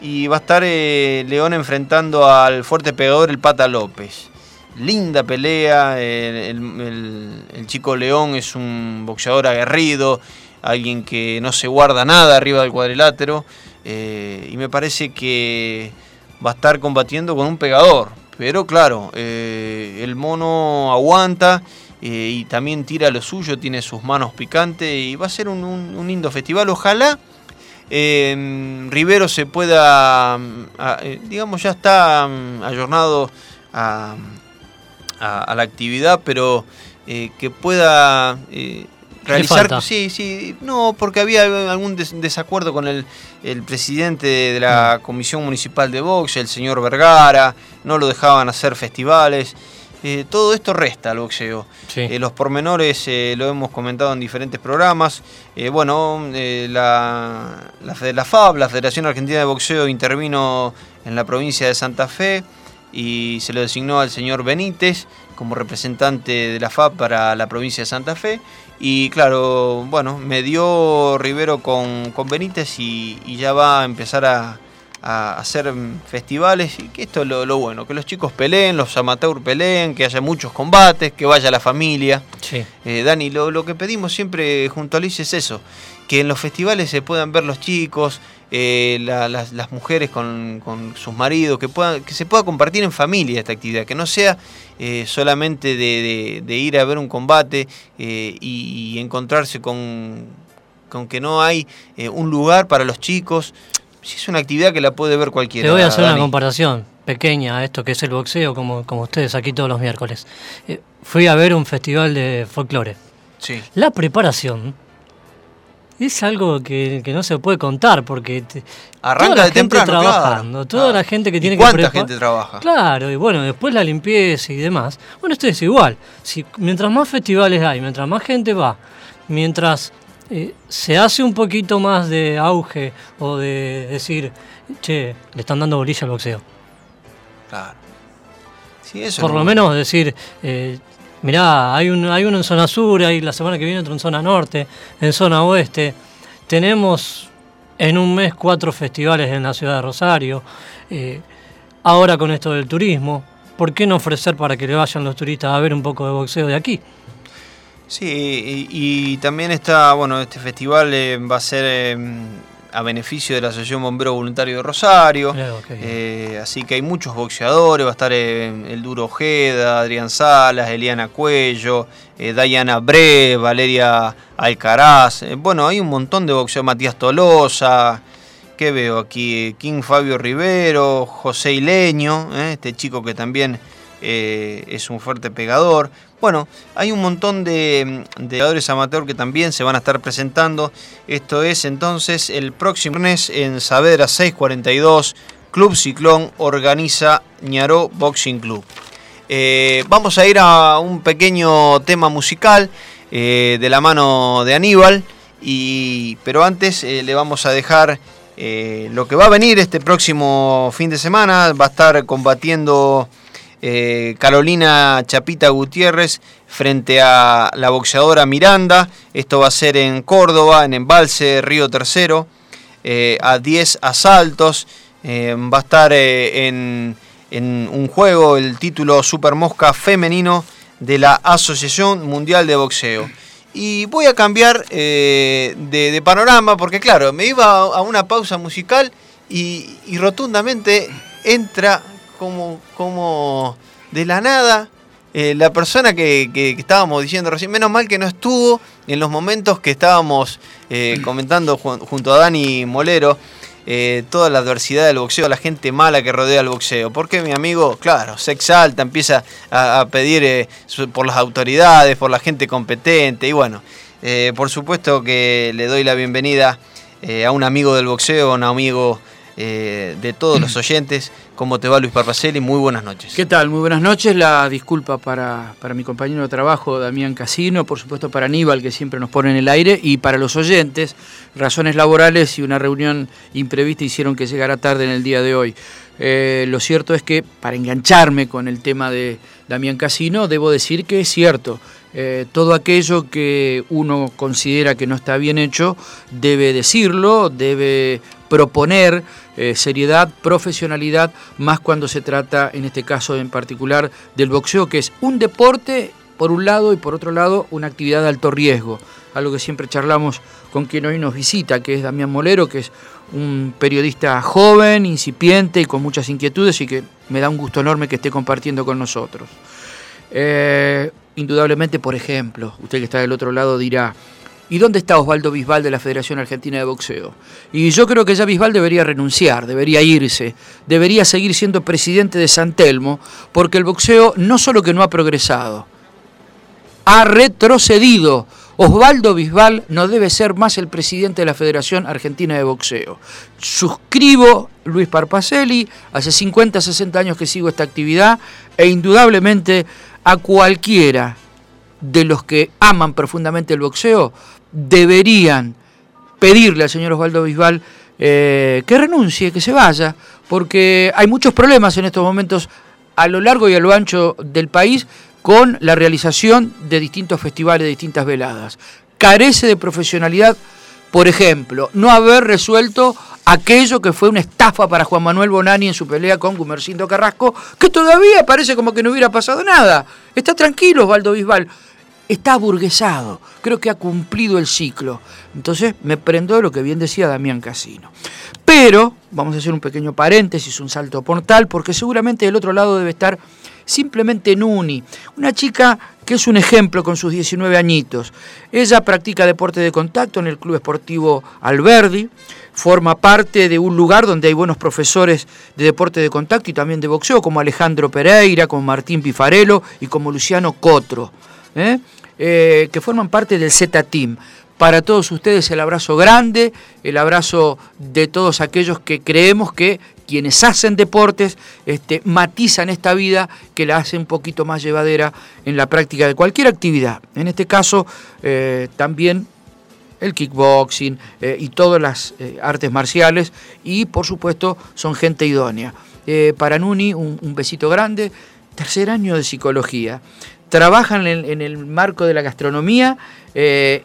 S1: Y va a estar eh, León enfrentando al fuerte pegador, el Pata López. Linda pelea. El, chico León es un boxeador aguerrido. Alguien que no se guarda nada arriba del cuadrilátero. y me parece que va a estar combatiendo con un pegador pero claro, eh, el mono aguanta eh, y también tira lo suyo, tiene sus manos picantes y va a ser un, lindo festival. Ojalá eh, Rivero se pueda, mm, digamos, ya está mm, ayornado a, la actividad, pero que pueda realizar. Sí, sí, no, porque había algún desacuerdo con el, presidente de la mm. Comisión Municipal de Box, el señor Vergara, no lo dejaban hacer festivales. Eh, todo esto resta al boxeo. Eh, los pormenores eh, lo hemos comentado en diferentes programas. bueno, la, la, la FAB, la Federación Argentina de Boxeo, intervino en la provincia de Santa Fe y se lo designó al señor Benítez como representante de la FAB para la provincia de Santa Fe. Y claro, bueno, me dio Rivero con, Benítez y, ya va a empezar a, hacer festivales. Y que esto es lo, bueno, que los chicos peleen, los amateurs peleen, que haya muchos combates, que vaya la familia. Eh, Dani, lo, lo, que pedimos siempre junto a Luis es eso, que en los festivales se puedan ver los chicos, eh, las, mujeres con, sus maridos, que, puedan, que se pueda compartir en familia esta actividad, que no sea eh, solamente de, ir a ver un combate eh, y, encontrarse con, con que no hay un lugar para los chicos. Si es una actividad que la puede ver cualquiera.
S2: Te voy a hacer una comparación pequeña a esto que es el boxeo, como, como ustedes aquí todos los miércoles. fui a ver un festival de folclore.
S1: Sí.
S2: La preparación es algo que, no se puede contar porque
S1: arranca toda la de gente
S2: trabajando, toda la gente que tiene
S1: que ¿Cuánta gente trabaja?
S2: Claro, y bueno, después la limpieza y demás. Bueno, esto es igual. Si mientras más festivales hay, mientras más gente va, mientras eh, se hace un poquito más de auge o de decir, che, le están dando bolilla al boxeo.
S1: Claro.
S2: Sí, eso Por lo menos decir, eh, mirá, hay, un, hay uno en zona sur, hay la semana que viene otro en zona norte, en zona oeste. Tenemos en un mes cuatro festivales en la ciudad de Rosario. Eh, ahora con esto del turismo, ¿por qué no ofrecer para que le vayan los turistas a ver un poco de boxeo de aquí?
S1: Sí, y, también está, bueno, este festival eh, va a ser em, a beneficio de la Asociación Bombero Voluntario de Rosario. Eh, así que hay muchos boxeadores, va a estar eh, el Duro Ojeda, Adrián Salas, Eliana Cuello, eh, Dayana Bre, Valeria Alcaraz. bueno, hay un montón de boxeadores, Matías Tolosa. ¿Qué veo aquí? King Fabio Rivero, José Ileño, este chico que también es un fuerte pegador. Bueno, hay un montón de, jugadores amateur que también se van a estar presentando. Esto es entonces el próximo mes en Saavedra 642, Club Ciclón organiza Ñaró Boxing Club. Eh, vamos a ir a un pequeño tema musical eh, de la mano de Aníbal Y, pero antes eh, le vamos a dejar lo que va a venir este próximo fin de semana. Va a estar combatiendo eh, Carolina Chapita Gutiérrez frente a la boxeadora Miranda. Esto va a ser en Córdoba, en Embalse, Río Tercero, a 10 asaltos. va a estar en, un juego el título Super Mosca femenino de la Asociación Mundial de Boxeo. Y voy a cambiar eh, de, panorama porque, claro, me iba a una pausa musical y, rotundamente entra como, como de la nada eh, la persona que, estábamos diciendo recién. Menos mal que no estuvo en los momentos que estábamos eh, comentando junto a Dani Molero. Eh, toda la adversidad del boxeo, la gente mala que rodea el boxeo. Porque mi amigo, claro, se exalta, empieza a, pedir eh, por las autoridades, por la gente competente y bueno, eh, por supuesto que le doy la bienvenida a un amigo del boxeo, a un amigo de todos los oyentes. ¿Cómo te va Luis Parpacelli? Muy buenas noches.
S4: ¿Qué tal? Muy buenas noches. La disculpa para, para, mi compañero de trabajo, Damián Casino, por supuesto para Aníbal, que siempre nos pone en el aire, y para los oyentes, razones laborales y una reunión imprevista hicieron que llegara tarde en el día de hoy. Eh, lo cierto es que, para engancharme con el tema de Damián Casino, debo decir que es cierto. Eh, todo aquello que uno considera que no está bien hecho, debe decirlo, debe proponer eh, seriedad, profesionalidad, más cuando se trata, en este caso en particular, del boxeo, que es un deporte por un lado y por otro lado una actividad de alto riesgo, algo que siempre charlamos con quien hoy nos visita, que es Damián Molero, que es un periodista joven, incipiente y con muchas inquietudes y que me da un gusto enorme que esté compartiendo con nosotros. Eh, indudablemente, por ejemplo, usted que está del otro lado dirá, ¿Y dónde está Osvaldo Bisbal de la Federación Argentina de Boxeo? Y yo creo que ya Bisbal debería renunciar, debería irse, debería seguir siendo presidente de San Telmo, porque el boxeo no solo que no ha progresado, ha retrocedido. Osvaldo Bisbal no debe ser más el presidente de la Federación Argentina de Boxeo. Suscribo Luis Parpacelli, hace 50, 60 años que sigo esta actividad e indudablemente a cualquiera de los que aman profundamente el boxeo deberían pedirle al señor Osvaldo Bisbal eh, que renuncie, que se vaya, porque hay muchos problemas en estos momentos a lo largo y a lo ancho del país con la realización de distintos festivales, de distintas veladas. Carece de profesionalidad, por ejemplo, no haber resuelto aquello que fue una estafa para Juan Manuel Bonani en su pelea con Gumercindo Carrasco, que todavía parece como que no hubiera pasado nada. Está tranquilo Osvaldo Bisbal está aburguesado, creo que ha cumplido el ciclo. Entonces me prendo de lo que bien decía Damián Casino. Pero, vamos a hacer un pequeño paréntesis, un salto portal, porque seguramente del otro lado debe estar simplemente Nuni, una chica que es un ejemplo con sus 19 añitos. Ella practica deporte de contacto en el Club Esportivo Alberdi, forma parte de un lugar donde hay buenos profesores de deporte de contacto y también de boxeo, como Alejandro Pereira, como Martín Pifarelo y como Luciano Cotro. ¿Eh? Eh, que forman parte del Z-Team. Para todos ustedes el abrazo grande, el abrazo de todos aquellos que creemos que quienes hacen deportes este, matizan esta vida que la hace un poquito más llevadera en la práctica de cualquier actividad. En este caso, eh, también el kickboxing y todas las artes marciales y por supuesto son gente idónea. para Nuni un, un besito grande, tercer año de psicología trabajan en, el marco de la gastronomía eh,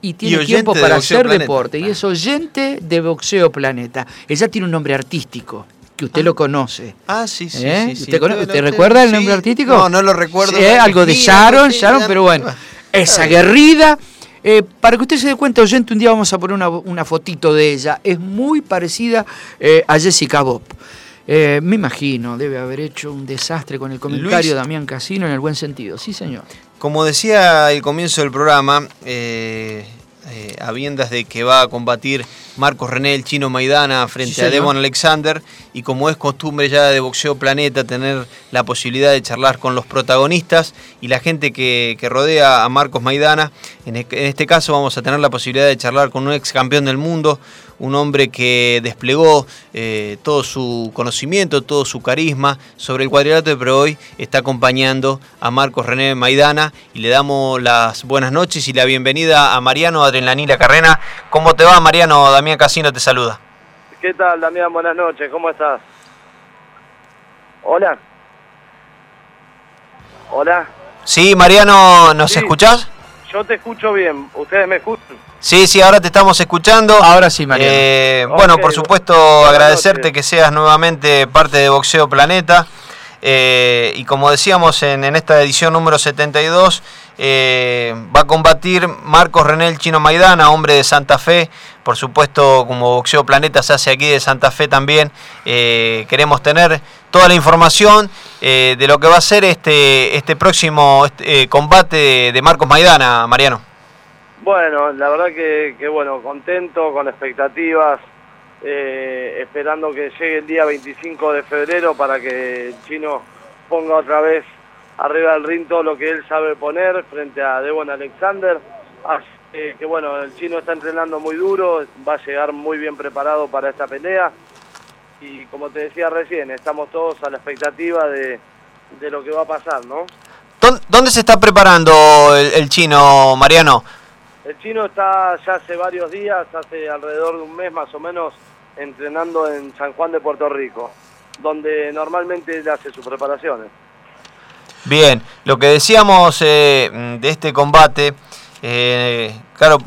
S4: y tiene tiempo para hacer deporte. Y es oyente de Boxeo Planeta. Ella tiene un nombre artístico que usted ah. lo conoce.
S1: Ah, sí, sí.
S4: ¿Eh? ¿Usted, recuerda el nombre artístico?
S1: No, no lo recuerdo.
S4: algo de Sharon, Sharon, pero bueno, es aguerrida. Eh, para que usted se dé cuenta, oyente, un día vamos a poner una, fotito de ella. Es muy parecida a Jessica Bob. Eh, me imagino, debe haber hecho un desastre con el comentario de Damián Casino en el buen sentido. Sí, señor.
S1: Como decía al comienzo del programa, eh, eh, habiendas de que va a combatir Marcos René, el chino Maidana, frente a Devon Alexander. Y como es costumbre ya de Boxeo Planeta, tener la posibilidad de charlar con los protagonistas y la gente que, rodea a Marcos Maidana. En, este caso vamos a tener la posibilidad de charlar con un ex campeón del mundo, un hombre que desplegó eh, todo su conocimiento, todo su carisma sobre el cuadrilátero, pero hoy está acompañando a Marcos René Maidana y le damos las buenas noches y la bienvenida a Mariano Adrenalina Carrena. ¿Cómo te va, Mariano? Damián Casino te saluda.
S5: ¿Qué tal, Damián? Buenas noches, ¿cómo estás? Hola. Hola.
S1: Sí, Mariano, ¿nos escuchás?
S5: Yo te escucho bien, ¿ustedes me escuchan?
S1: Sí, sí, ahora te estamos escuchando.
S4: Ahora sí, María.
S1: Eh, bueno, por supuesto, agradecerte que seas nuevamente parte de Boxeo Planeta. Eh, y como decíamos en, esta edición número 72, eh, va a combatir Marcos René Chino Maidana, hombre de Santa Fe. Por supuesto, como Boxeo Planeta se hace aquí de Santa Fe también, queremos tener toda la información de lo que va a ser este, este próximo este, combate de Marcos Maidana, Mariano.
S5: Bueno, la verdad que, bueno, contento, con expectativas, eh, esperando que llegue el día 25 de febrero para que el chino ponga otra vez arriba del ring todo lo que él sabe poner frente a Devon Alexander. Así que bueno, el chino está entrenando muy duro, va a llegar muy bien preparado para esta pelea. Y como te decía recién, estamos todos a la expectativa de, lo que va a pasar, ¿no?
S1: ¿Dónde se está preparando el chino, Mariano?
S5: El chino está ya hace varios días, hace alrededor de un mes más o menos, entrenando en San Juan de Puerto Rico, donde normalmente él hace sus preparaciones.
S1: Bien, lo que decíamos eh, de este combate, eh, claro,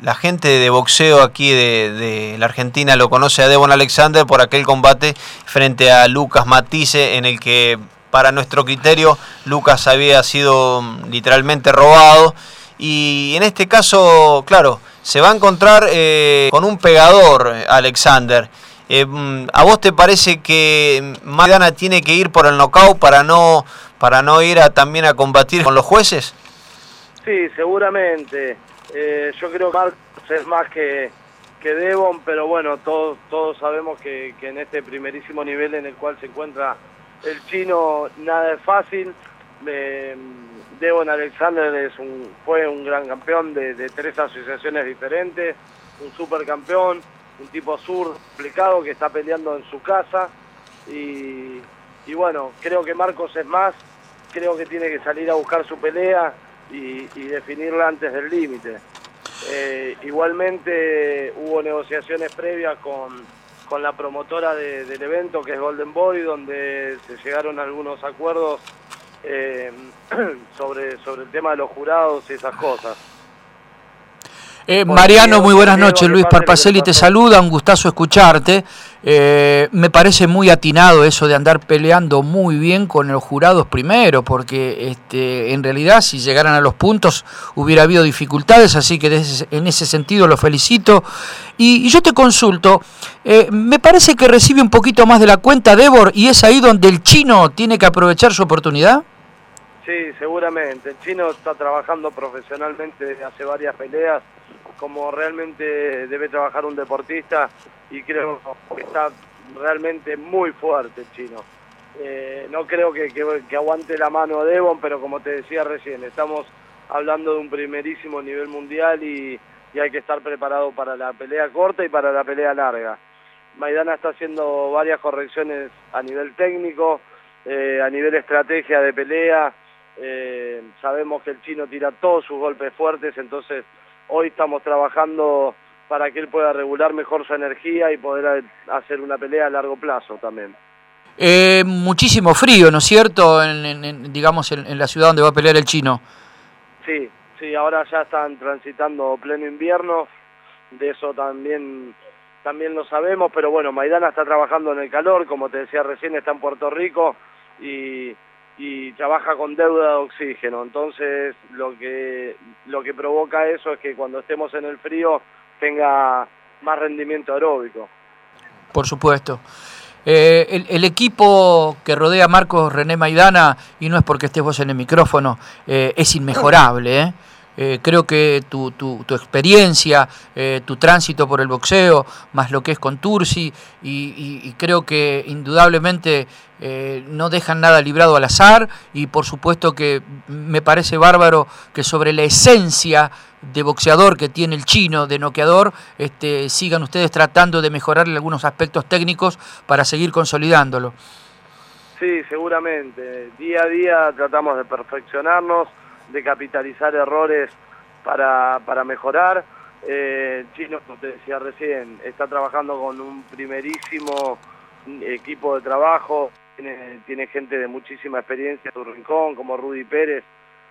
S1: la gente de boxeo aquí de, la Argentina lo conoce a Devon Alexander por aquel combate frente a Lucas Matisse en el que para nuestro criterio Lucas había sido mm, literalmente robado y en este caso, claro, se va a encontrar eh, con un pegador, Alexander. Eh, ¿A vos te parece que Maidana tiene que ir por el knockout para no, para no ir a, también a combatir con los jueces?
S5: Sí, seguramente. Eh, yo creo que Marcos es más que, que Devon, pero bueno, todos, todos sabemos que, que en este primerísimo nivel en el cual se encuentra el chino, nada es fácil. Devon Alexander es un, fue un gran campeón de, tres asociaciones diferentes, un supercampeón, un tipo sur explicado que está peleando en su casa y, bueno, creo que Marcos es más, creo que tiene que salir a buscar su pelea y, definirla antes del límite. Eh, igualmente hubo negociaciones previas con, con la promotora del evento que es Golden Boy, donde se llegaron algunos acuerdos eh, sobre, sobre el tema de los jurados y esas cosas.
S4: Eh, Mariano, muy buenas noches. Luis Parpacelli te saluda, un gustazo escucharte. Eh, me parece muy atinado eso de andar peleando muy bien con los jurados primero, porque este, en realidad si llegaran a los puntos hubiera habido dificultades, así que en ese sentido lo felicito. Y, yo te consulto, eh, me parece que recibe un poquito más de la cuenta Debor y es ahí donde el chino tiene que aprovechar su oportunidad.
S5: Sí, seguramente. El chino está trabajando profesionalmente desde hace varias peleas, como realmente debe trabajar un deportista, y creo que está realmente muy fuerte el chino. Eh, no creo que, aguante la mano a Devon, pero como te decía recién, estamos hablando de un primerísimo nivel mundial y, hay que estar preparado para la pelea corta y para la pelea larga. Maidana está haciendo varias correcciones a nivel técnico, eh, a nivel estrategia de pelea, eh, sabemos que el chino tira todos sus golpes fuertes, entonces hoy estamos trabajando para que él pueda regular mejor su energía y poder hacer una pelea a largo plazo también.
S4: Eh, muchísimo frío, ¿no es cierto? En, digamos, en, la ciudad donde va a pelear el chino.
S5: Sí, sí, ahora ya están transitando pleno invierno, de eso también, también lo sabemos, pero bueno, Maidana está trabajando en el calor, como te decía recién, está en Puerto Rico y y trabaja con deuda de oxígeno. Entonces lo que, lo que provoca eso es que cuando estemos en el frío tenga más rendimiento aeróbico.
S4: Por supuesto. Eh, el, equipo que rodea a Marcos René Maidana, y no es porque estés vos en el micrófono, eh, es inmejorable. ¿eh? Eh, creo que tu, tu, experiencia, eh, tu tránsito por el boxeo, más lo que es con Tursi, y, creo que indudablemente eh, no dejan nada librado al azar, y por supuesto que me parece bárbaro que sobre la esencia de boxeador que tiene el chino, de noqueador, este, sigan ustedes tratando de mejorarle algunos aspectos técnicos para seguir consolidándolo.
S5: Sí, seguramente. Día a día tratamos de perfeccionarnos de capitalizar errores para, para mejorar. Eh, Chino, como te decía recién, está trabajando con un primerísimo equipo de trabajo, tiene, tiene gente de muchísima experiencia en su rincón, como Rudy Pérez,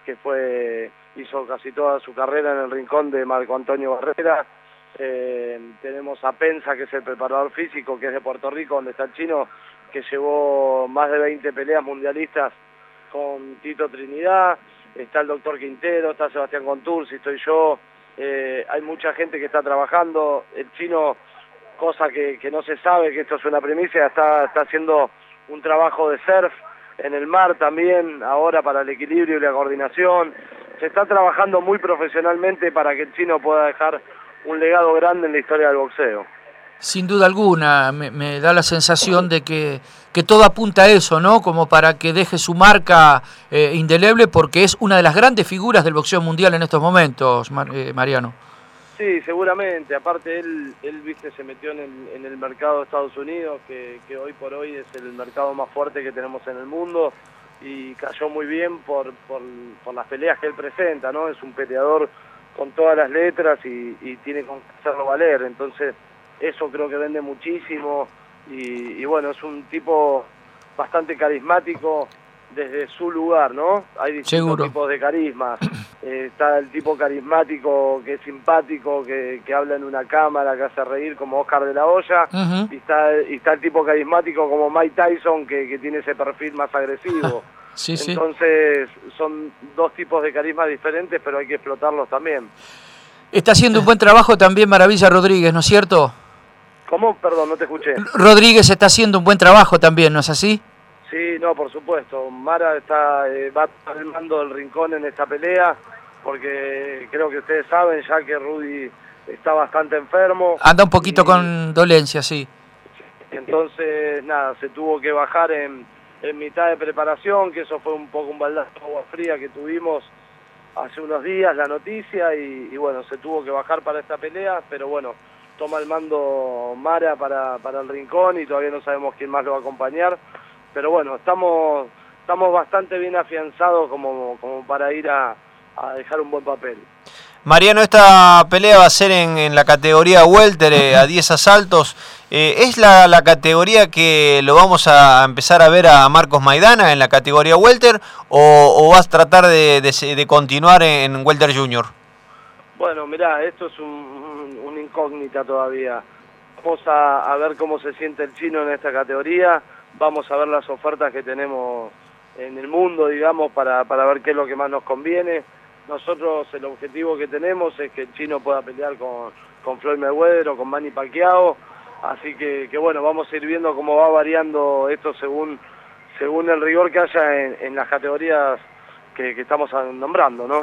S5: que fue hizo casi toda su carrera en el rincón de Marco Antonio Barrera. Eh, tenemos a Pensa, que es el preparador físico, que es de Puerto Rico, donde está el chino, que llevó más de 20 peleas mundialistas con Tito Trinidad está el doctor Quintero, está Sebastián Contursi, estoy yo, eh, hay mucha gente que está trabajando, el chino, cosa que, no se sabe, que esto es una primicia, está, está haciendo un trabajo de surf en el mar también, ahora para el equilibrio y la coordinación, se está trabajando muy profesionalmente para que el chino pueda dejar un legado grande en la historia del boxeo.
S4: Sin duda alguna, me, da la sensación de que, que, todo apunta a eso, ¿no? Como para que deje su marca eh, indeleble, porque es una de las grandes figuras del boxeo mundial en estos momentos, eh, Mariano.
S5: Sí, seguramente. Aparte, él, él viste, se metió en el, en el mercado de Estados Unidos, que, que, hoy por hoy es el mercado más fuerte que tenemos en el mundo, y cayó muy bien por, por, por las peleas que él presenta, ¿no? Es un peleador con todas las letras y, y tiene que hacerlo valer. Entonces eso creo que vende muchísimo y, bueno, es un tipo bastante carismático desde su lugar, ¿no? Hay distintos tipos de carisma. Eh, está el tipo carismático que es simpático, que, que, habla en una cámara, que hace reír como Oscar de la Hoya, y, está, y está el tipo carismático como Mike Tyson, que, que tiene ese perfil más agresivo.
S4: sí,
S5: Entonces son dos tipos de carisma diferentes, pero hay que explotarlos también.
S4: Está haciendo un buen trabajo también Maravilla Rodríguez, ¿no es cierto?
S5: ¿Cómo? Perdón, no te escuché.
S4: Rodríguez está haciendo un buen trabajo también, ¿no es así?
S5: Sí, no, por supuesto. Mara está eh, va mando del rincón en esta pelea, porque creo que ustedes saben ya que Rudy está bastante enfermo.
S4: Anda un poquito con dolencia, sí.
S5: Entonces, nada, se tuvo que bajar en, mitad de preparación, que eso fue un poco un baldazo de agua fría que tuvimos hace unos días, la noticia, y bueno, se tuvo que bajar para esta pelea, pero bueno, toma el mando Mara para, para el rincón y todavía no sabemos quién más lo va a acompañar. Pero bueno, estamos, estamos bastante bien afianzados como, como para ir a, dejar un buen papel.
S1: Mariano, esta pelea va a ser en, la categoría welter eh, a 10 asaltos. Eh, ¿Es la, la, categoría que lo vamos a empezar a ver a Marcos Maidana en la categoría welter o, vas a tratar de, de, continuar en welter junior?
S5: Bueno, mirá, esto es un, una incógnita todavía. Vamos a, ver cómo se siente el chino en esta categoría, vamos a ver las ofertas que tenemos en el mundo, digamos, para, para ver qué es lo que más nos conviene. Nosotros el objetivo que tenemos es que el chino pueda pelear con, con Floyd Mayweather o con Manny Pacquiao, así que, bueno, vamos a ir viendo cómo va variando esto según, según el rigor que haya en, las categorías que estamos nombrando, ¿no?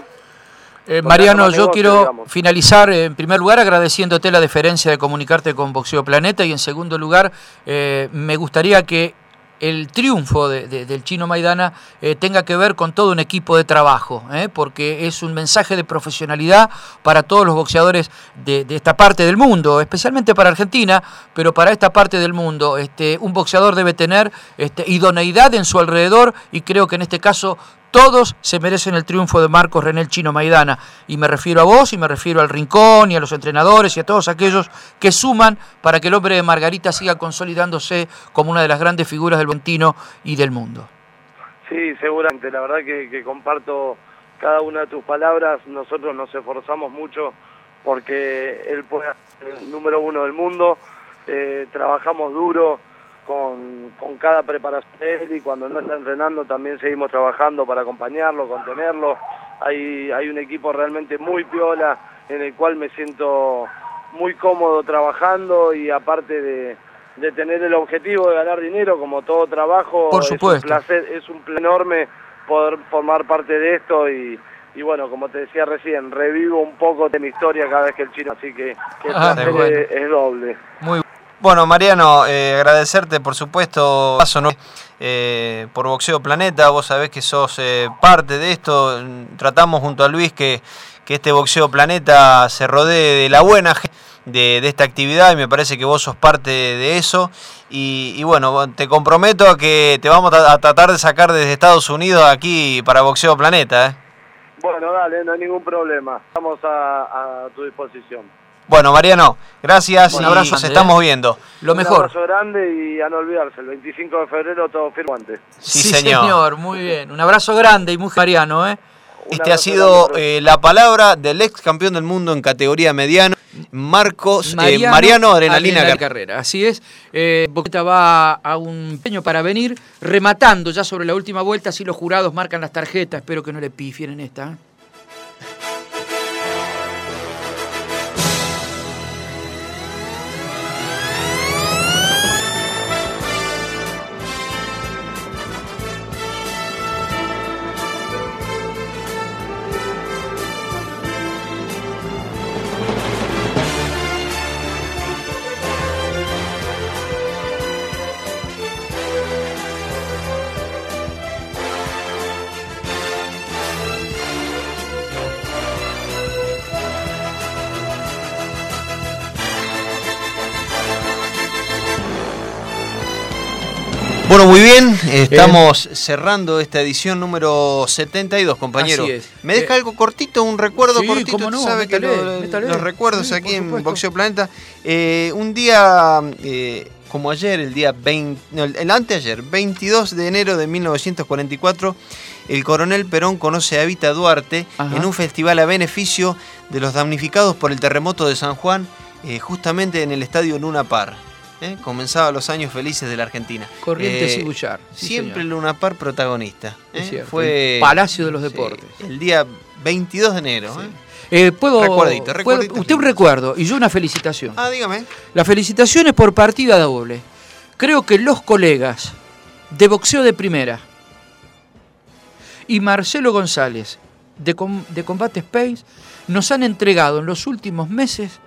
S4: Eh, Mariano, yo quiero finalizar en primer lugar agradeciéndote la deferencia de comunicarte con Boxeo Planeta y en segundo lugar eh, me gustaría que el triunfo del chino Maidana eh, tenga que ver con todo un equipo de trabajo, porque es un mensaje de profesionalidad para todos los boxeadores de, esta parte del mundo, especialmente para Argentina, pero para esta parte del mundo. Este, un boxeador debe tener este, idoneidad en su alrededor y creo que en este caso todos se merecen el triunfo de Marcos René Chino Maidana. Y me refiero a vos y me refiero al Rincón y a los entrenadores y a todos aquellos que suman para que el hombre de Margarita siga consolidándose como una de las grandes figuras del Bontino y del mundo.
S5: Sí, seguramente. La verdad que, comparto cada una de tus palabras. Nosotros nos esforzamos mucho porque él puede ser el número uno del mundo. Eh, trabajamos duro con, con cada preparación y cuando no está entrenando también seguimos trabajando para acompañarlo, contenerlo. Hay, hay un equipo realmente muy piola en el cual me siento muy cómodo trabajando y aparte de, de tener el objetivo de ganar dinero como todo trabajo,
S4: Por supuesto.
S5: es un placer, es un enorme poder formar parte de esto y, y bueno, como te decía recién, revivo un poco de mi historia cada vez que el chino, así que, que el placer
S1: bueno.
S5: es, es doble.
S4: Muy
S1: Bueno, Mariano, eh, agradecerte por supuesto. Eh, por Boxeo Planeta, vos sabés que sos eh, parte de esto, tratamos junto a Luis que, que este Boxeo Planeta se rodee de la buena gente de, esta actividad y me parece que vos sos parte de eso y, bueno, te comprometo a que te vamos a, tratar de sacar desde Estados Unidos aquí para Boxeo Planeta, ¿eh?
S5: Bueno, dale, no hay ningún problema. Estamos a tu disposición.
S1: Bueno, Mariano, gracias
S4: Un
S1: y
S4: abrazo
S1: nos
S4: grande,
S1: estamos viendo.
S4: Lo
S5: Un
S4: mejor.
S5: abrazo grande y a no olvidarse, el 25 de febrero todo firmante.
S1: Sí, señor.
S4: Muy bien. Un abrazo grande y muy mariano, ¿eh?
S5: Un
S1: Este ha sido eh, la palabra del ex campeón del mundo en categoría mediano, Marcos eh, Mariano, Adrenalina.
S4: Carrera. Así es. Eh, Boqueta va a un peño para venir, rematando ya sobre la última vuelta. Si los jurados marcan las tarjetas, espero que no le pifien en esta.
S1: Muy bien, estamos cerrando esta edición número 72, compañero.
S4: Así es.
S1: ¿Me deja
S4: Eh,
S1: algo cortito, un recuerdo
S4: sí,
S1: cortito?
S4: cómo
S1: Tú
S4: no,
S1: sabes que lo- los recuerdos
S4: Sí,
S1: aquí en. Boxeo Planeta. Eh, un día eh, como ayer, el día 20, no, el, anteayer, 22 de enero de 1944, el coronel Perón conoce a Evita Duarte
S4: Ajá.
S1: en un festival a beneficio de los damnificados por el terremoto de San Juan, justamente en el estadio Luna Par. ¿Eh? Comenzaba los años felices de la Argentina.
S4: Corrientes
S1: Eh,
S4: y Bullar. Sí,
S1: Siempre
S4: señor.
S1: Luna Par protagonista.
S4: Es
S1: ¿eh?
S4: cierto,
S1: Fue
S4: el Palacio de los
S1: sí,
S4: Deportes.
S1: el día 22 de enero.
S4: Sí.
S1: ¿eh?
S4: ¿puedo,
S1: Recuerdito,
S4: puedo-
S1: recuerdito
S4: usted un recuerdo y yo una felicitación.
S1: Ah, dígame.
S4: La felicitación es por partida doble. Creo que los colegas de boxeo de primera y Marcelo González de, Com- de Combate Space nos han entregado en los últimos meses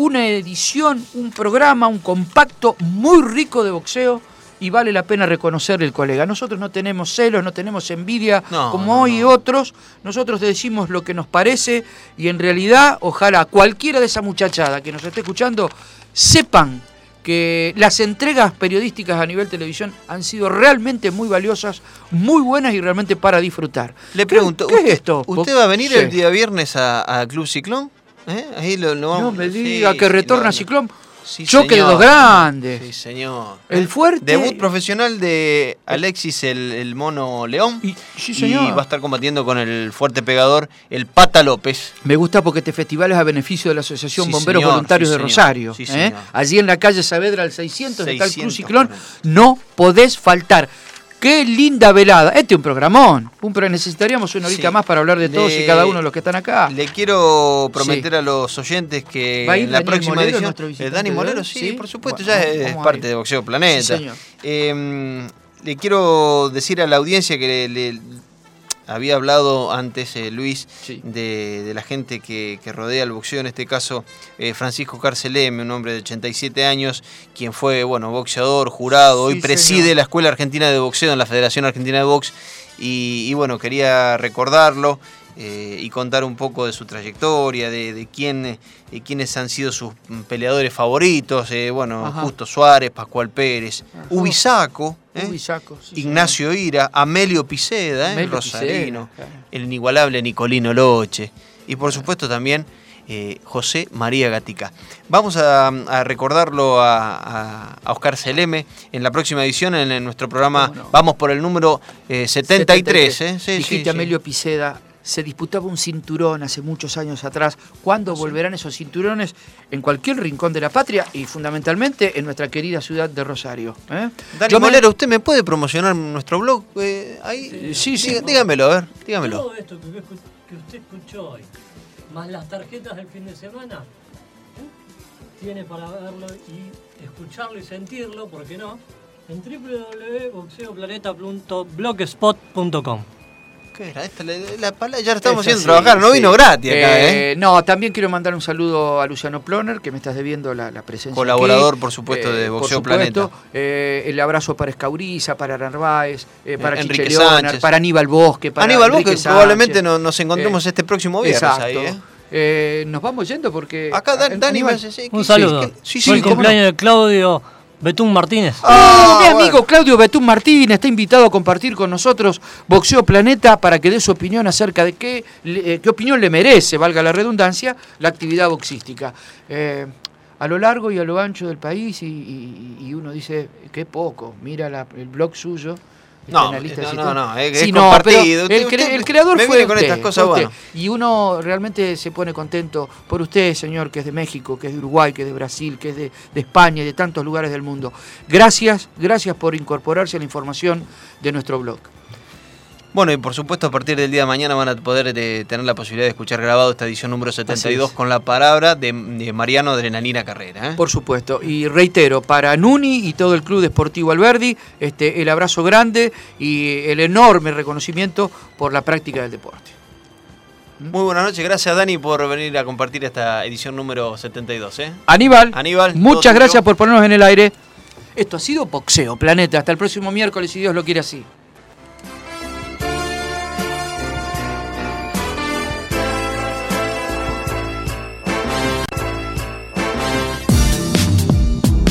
S4: una edición, un programa, un compacto muy rico de boxeo y vale la pena reconocer el colega. Nosotros no tenemos celos, no tenemos envidia
S1: No,
S4: como
S1: no,
S4: hoy
S1: no.
S4: otros. Nosotros decimos lo que nos parece y en realidad ojalá cualquiera de esa muchachada que nos esté escuchando sepan que las entregas periodísticas a nivel televisión han sido realmente muy valiosas, muy buenas y realmente para disfrutar.
S1: Le
S4: ¿Qué-
S1: pregunto,
S4: ¿qué,
S1: ¿usted,
S4: es esto?
S1: ¿usted va a venir
S4: Sí.
S1: el día viernes a, a Club Ciclón? ¿Eh? Ahí lo, lo
S4: No
S1: vamos-
S4: me
S1: sí,
S4: diga que retorna Ciclón.
S1: sí,
S4: Choque de
S1: señor.
S4: dos grandes.
S1: Sí, señor.
S4: El fuerte-
S1: Debut profesional de Alexis el, el Mono León.
S4: Y- sí,
S1: Y
S4: señor.
S1: va a estar combatiendo con el fuerte pegador, el Pata López.
S4: Me gusta porque este festival es a beneficio de la Asociación
S1: Sí,
S4: Bomberos
S1: señor,
S4: Voluntarios
S1: sí,
S4: de. Rosario.
S1: Sí,
S4: ¿eh?
S1: señor.
S4: Allí en la calle Saavedra al 600, está el Cruz
S1: 600,
S4: Ciclón. No podés faltar. Qué linda velada. Este es un programón. Un pro- necesitaríamos una horita
S1: Sí.
S4: más para hablar de todos
S1: Le-
S4: y cada uno de los que están acá.
S1: Le quiero prometer a los oyentes que
S4: ¿Va a ir
S1: en la próxima
S4: Molero,
S1: edición. Eh, Dani Molero, sí,
S4: Sí.
S1: por supuesto,
S4: Bueno,
S1: ya es parte de Boxeo Planeta.
S4: Sí, señor.
S1: Eh, le quiero decir a la audiencia que le, le- había hablado antes eh, Luis
S4: Sí.
S1: de, de la gente que, que rodea el boxeo, en este caso eh, Francisco Carceleme, un hombre de 87 años, quien fue bueno boxeador, jurado, hoy preside
S4: señor.
S1: la Escuela Argentina de Boxeo en la Federación Argentina de Box y, y, bueno, quería recordarlo eh, y contar un poco de su trayectoria, de, de quién, eh, quiénes han sido sus peleadores favoritos, eh, bueno,
S4: Ajá.
S1: Justo Suárez, Pascual Pérez,
S4: Ajá.
S1: Ubisaco, Ignacio Ira, Amelio Piceda.
S4: Amelio
S1: Rosarino,
S4: Piceda, claro.
S1: el inigualable Nicolino Loche y por supuesto también José María Gatica. Vamos a, a recordarlo a, a- a Oscar Celeme en la próxima edición en, en nuestro programa. Vamos por el número eh, 73. ¿eh? Sí,
S4: Dijiste. Amelio Piceda, se disputaba un cinturón hace muchos años atrás. ¿Cuándo volverán esos cinturones en cualquier rincón de la patria y fundamentalmente en nuestra querida ciudad de Rosario? ¿eh?
S1: Dani
S4: Yo me-
S1: Molero, ¿usted me puede promocionar nuestro blog? Eh, ahí,
S4: Eh, sí, sí.
S1: Dígamelo, a ver, dígamelo.
S2: Todo esto que, usted escu- que usted escuchó hoy, más las tarjetas del fin de semana, ¿eh? tiene para verlo y escucharlo y sentirlo, ¿por qué no? En www.boxeoplaneta.blogspot.com.
S1: ¿Qué era? Esta, la, la palabra- ya la estamos haciendo
S4: sí,
S1: trabajar, no
S4: sí.
S1: vino gratis acá, ¿eh?
S4: Eh, No, también quiero mandar un saludo a Luciano Ploner, que me estás debiendo la, la presencia.
S1: Colaborador,
S4: aquí.
S1: por supuesto, de
S4: por
S1: Boxeo
S4: supuesto.
S1: Planeta.
S4: Eh, el abrazo para Escauriza, para Narváez, eh, para
S1: Eh, Enrique
S4: Leonard,
S1: Sánchez.
S4: para Aníbal Bosque, para
S1: Aníbal Bosque, probablemente
S4: Sánchez.
S1: no- nos encontremos este próximo viernes
S4: Exacto.
S1: ahí, ¿eh?
S4: Eh, nos vamos yendo porque.
S1: Acá Dan- Dani
S2: Un
S1: sí,
S2: saludo.
S1: sí, sí,
S2: Fue
S1: sí,
S2: el
S1: cómo no.
S2: cumpleaños de Claudio Betún Martínez.
S4: Ah, mi
S1: bueno.
S4: amigo Claudio Betún Martínez está invitado a compartir con nosotros Boxeo Planeta para que dé su opinión acerca de qué, le- eh, qué opinión le merece, valga la redundancia, la actividad boxística. Eh, a lo largo y a lo ancho del país y, y- y uno dice, qué poco, mira la- el blog suyo.
S1: No, no, no, no, es-
S4: Sí,
S1: es
S4: no,
S1: compartido. Usted-
S4: el, cre-
S1: usted
S4: el creador
S1: me
S4: fue
S1: viene con
S4: usted,
S1: estas cosas,
S4: fue usted.
S1: bueno.
S4: Y uno realmente se pone contento por usted, señor, que es de México, que es de Uruguay, que es de Brasil, que es de, de España y de tantos lugares del mundo. Gracias, gracias por incorporarse a la información de nuestro blog.
S1: Bueno, y por supuesto a partir del día de mañana van a poder eh, tener la posibilidad de escuchar grabado esta edición número 72
S4: es.
S1: con la palabra de, de Mariano Adrenalina Carrera. ¿eh?
S4: Por supuesto. Y reitero, para Nuni y todo el Club Deportivo Alberdi, este, el abrazo grande y el enorme reconocimiento por la práctica del deporte.
S1: Muy buenas noches, gracias Dani por venir a compartir esta edición número 72. ¿eh?
S4: Aníbal,
S1: Aníbal,
S4: muchas gracias por ponernos en el aire. Esto ha sido Boxeo Planeta. Hasta el próximo miércoles, si Dios lo quiere así.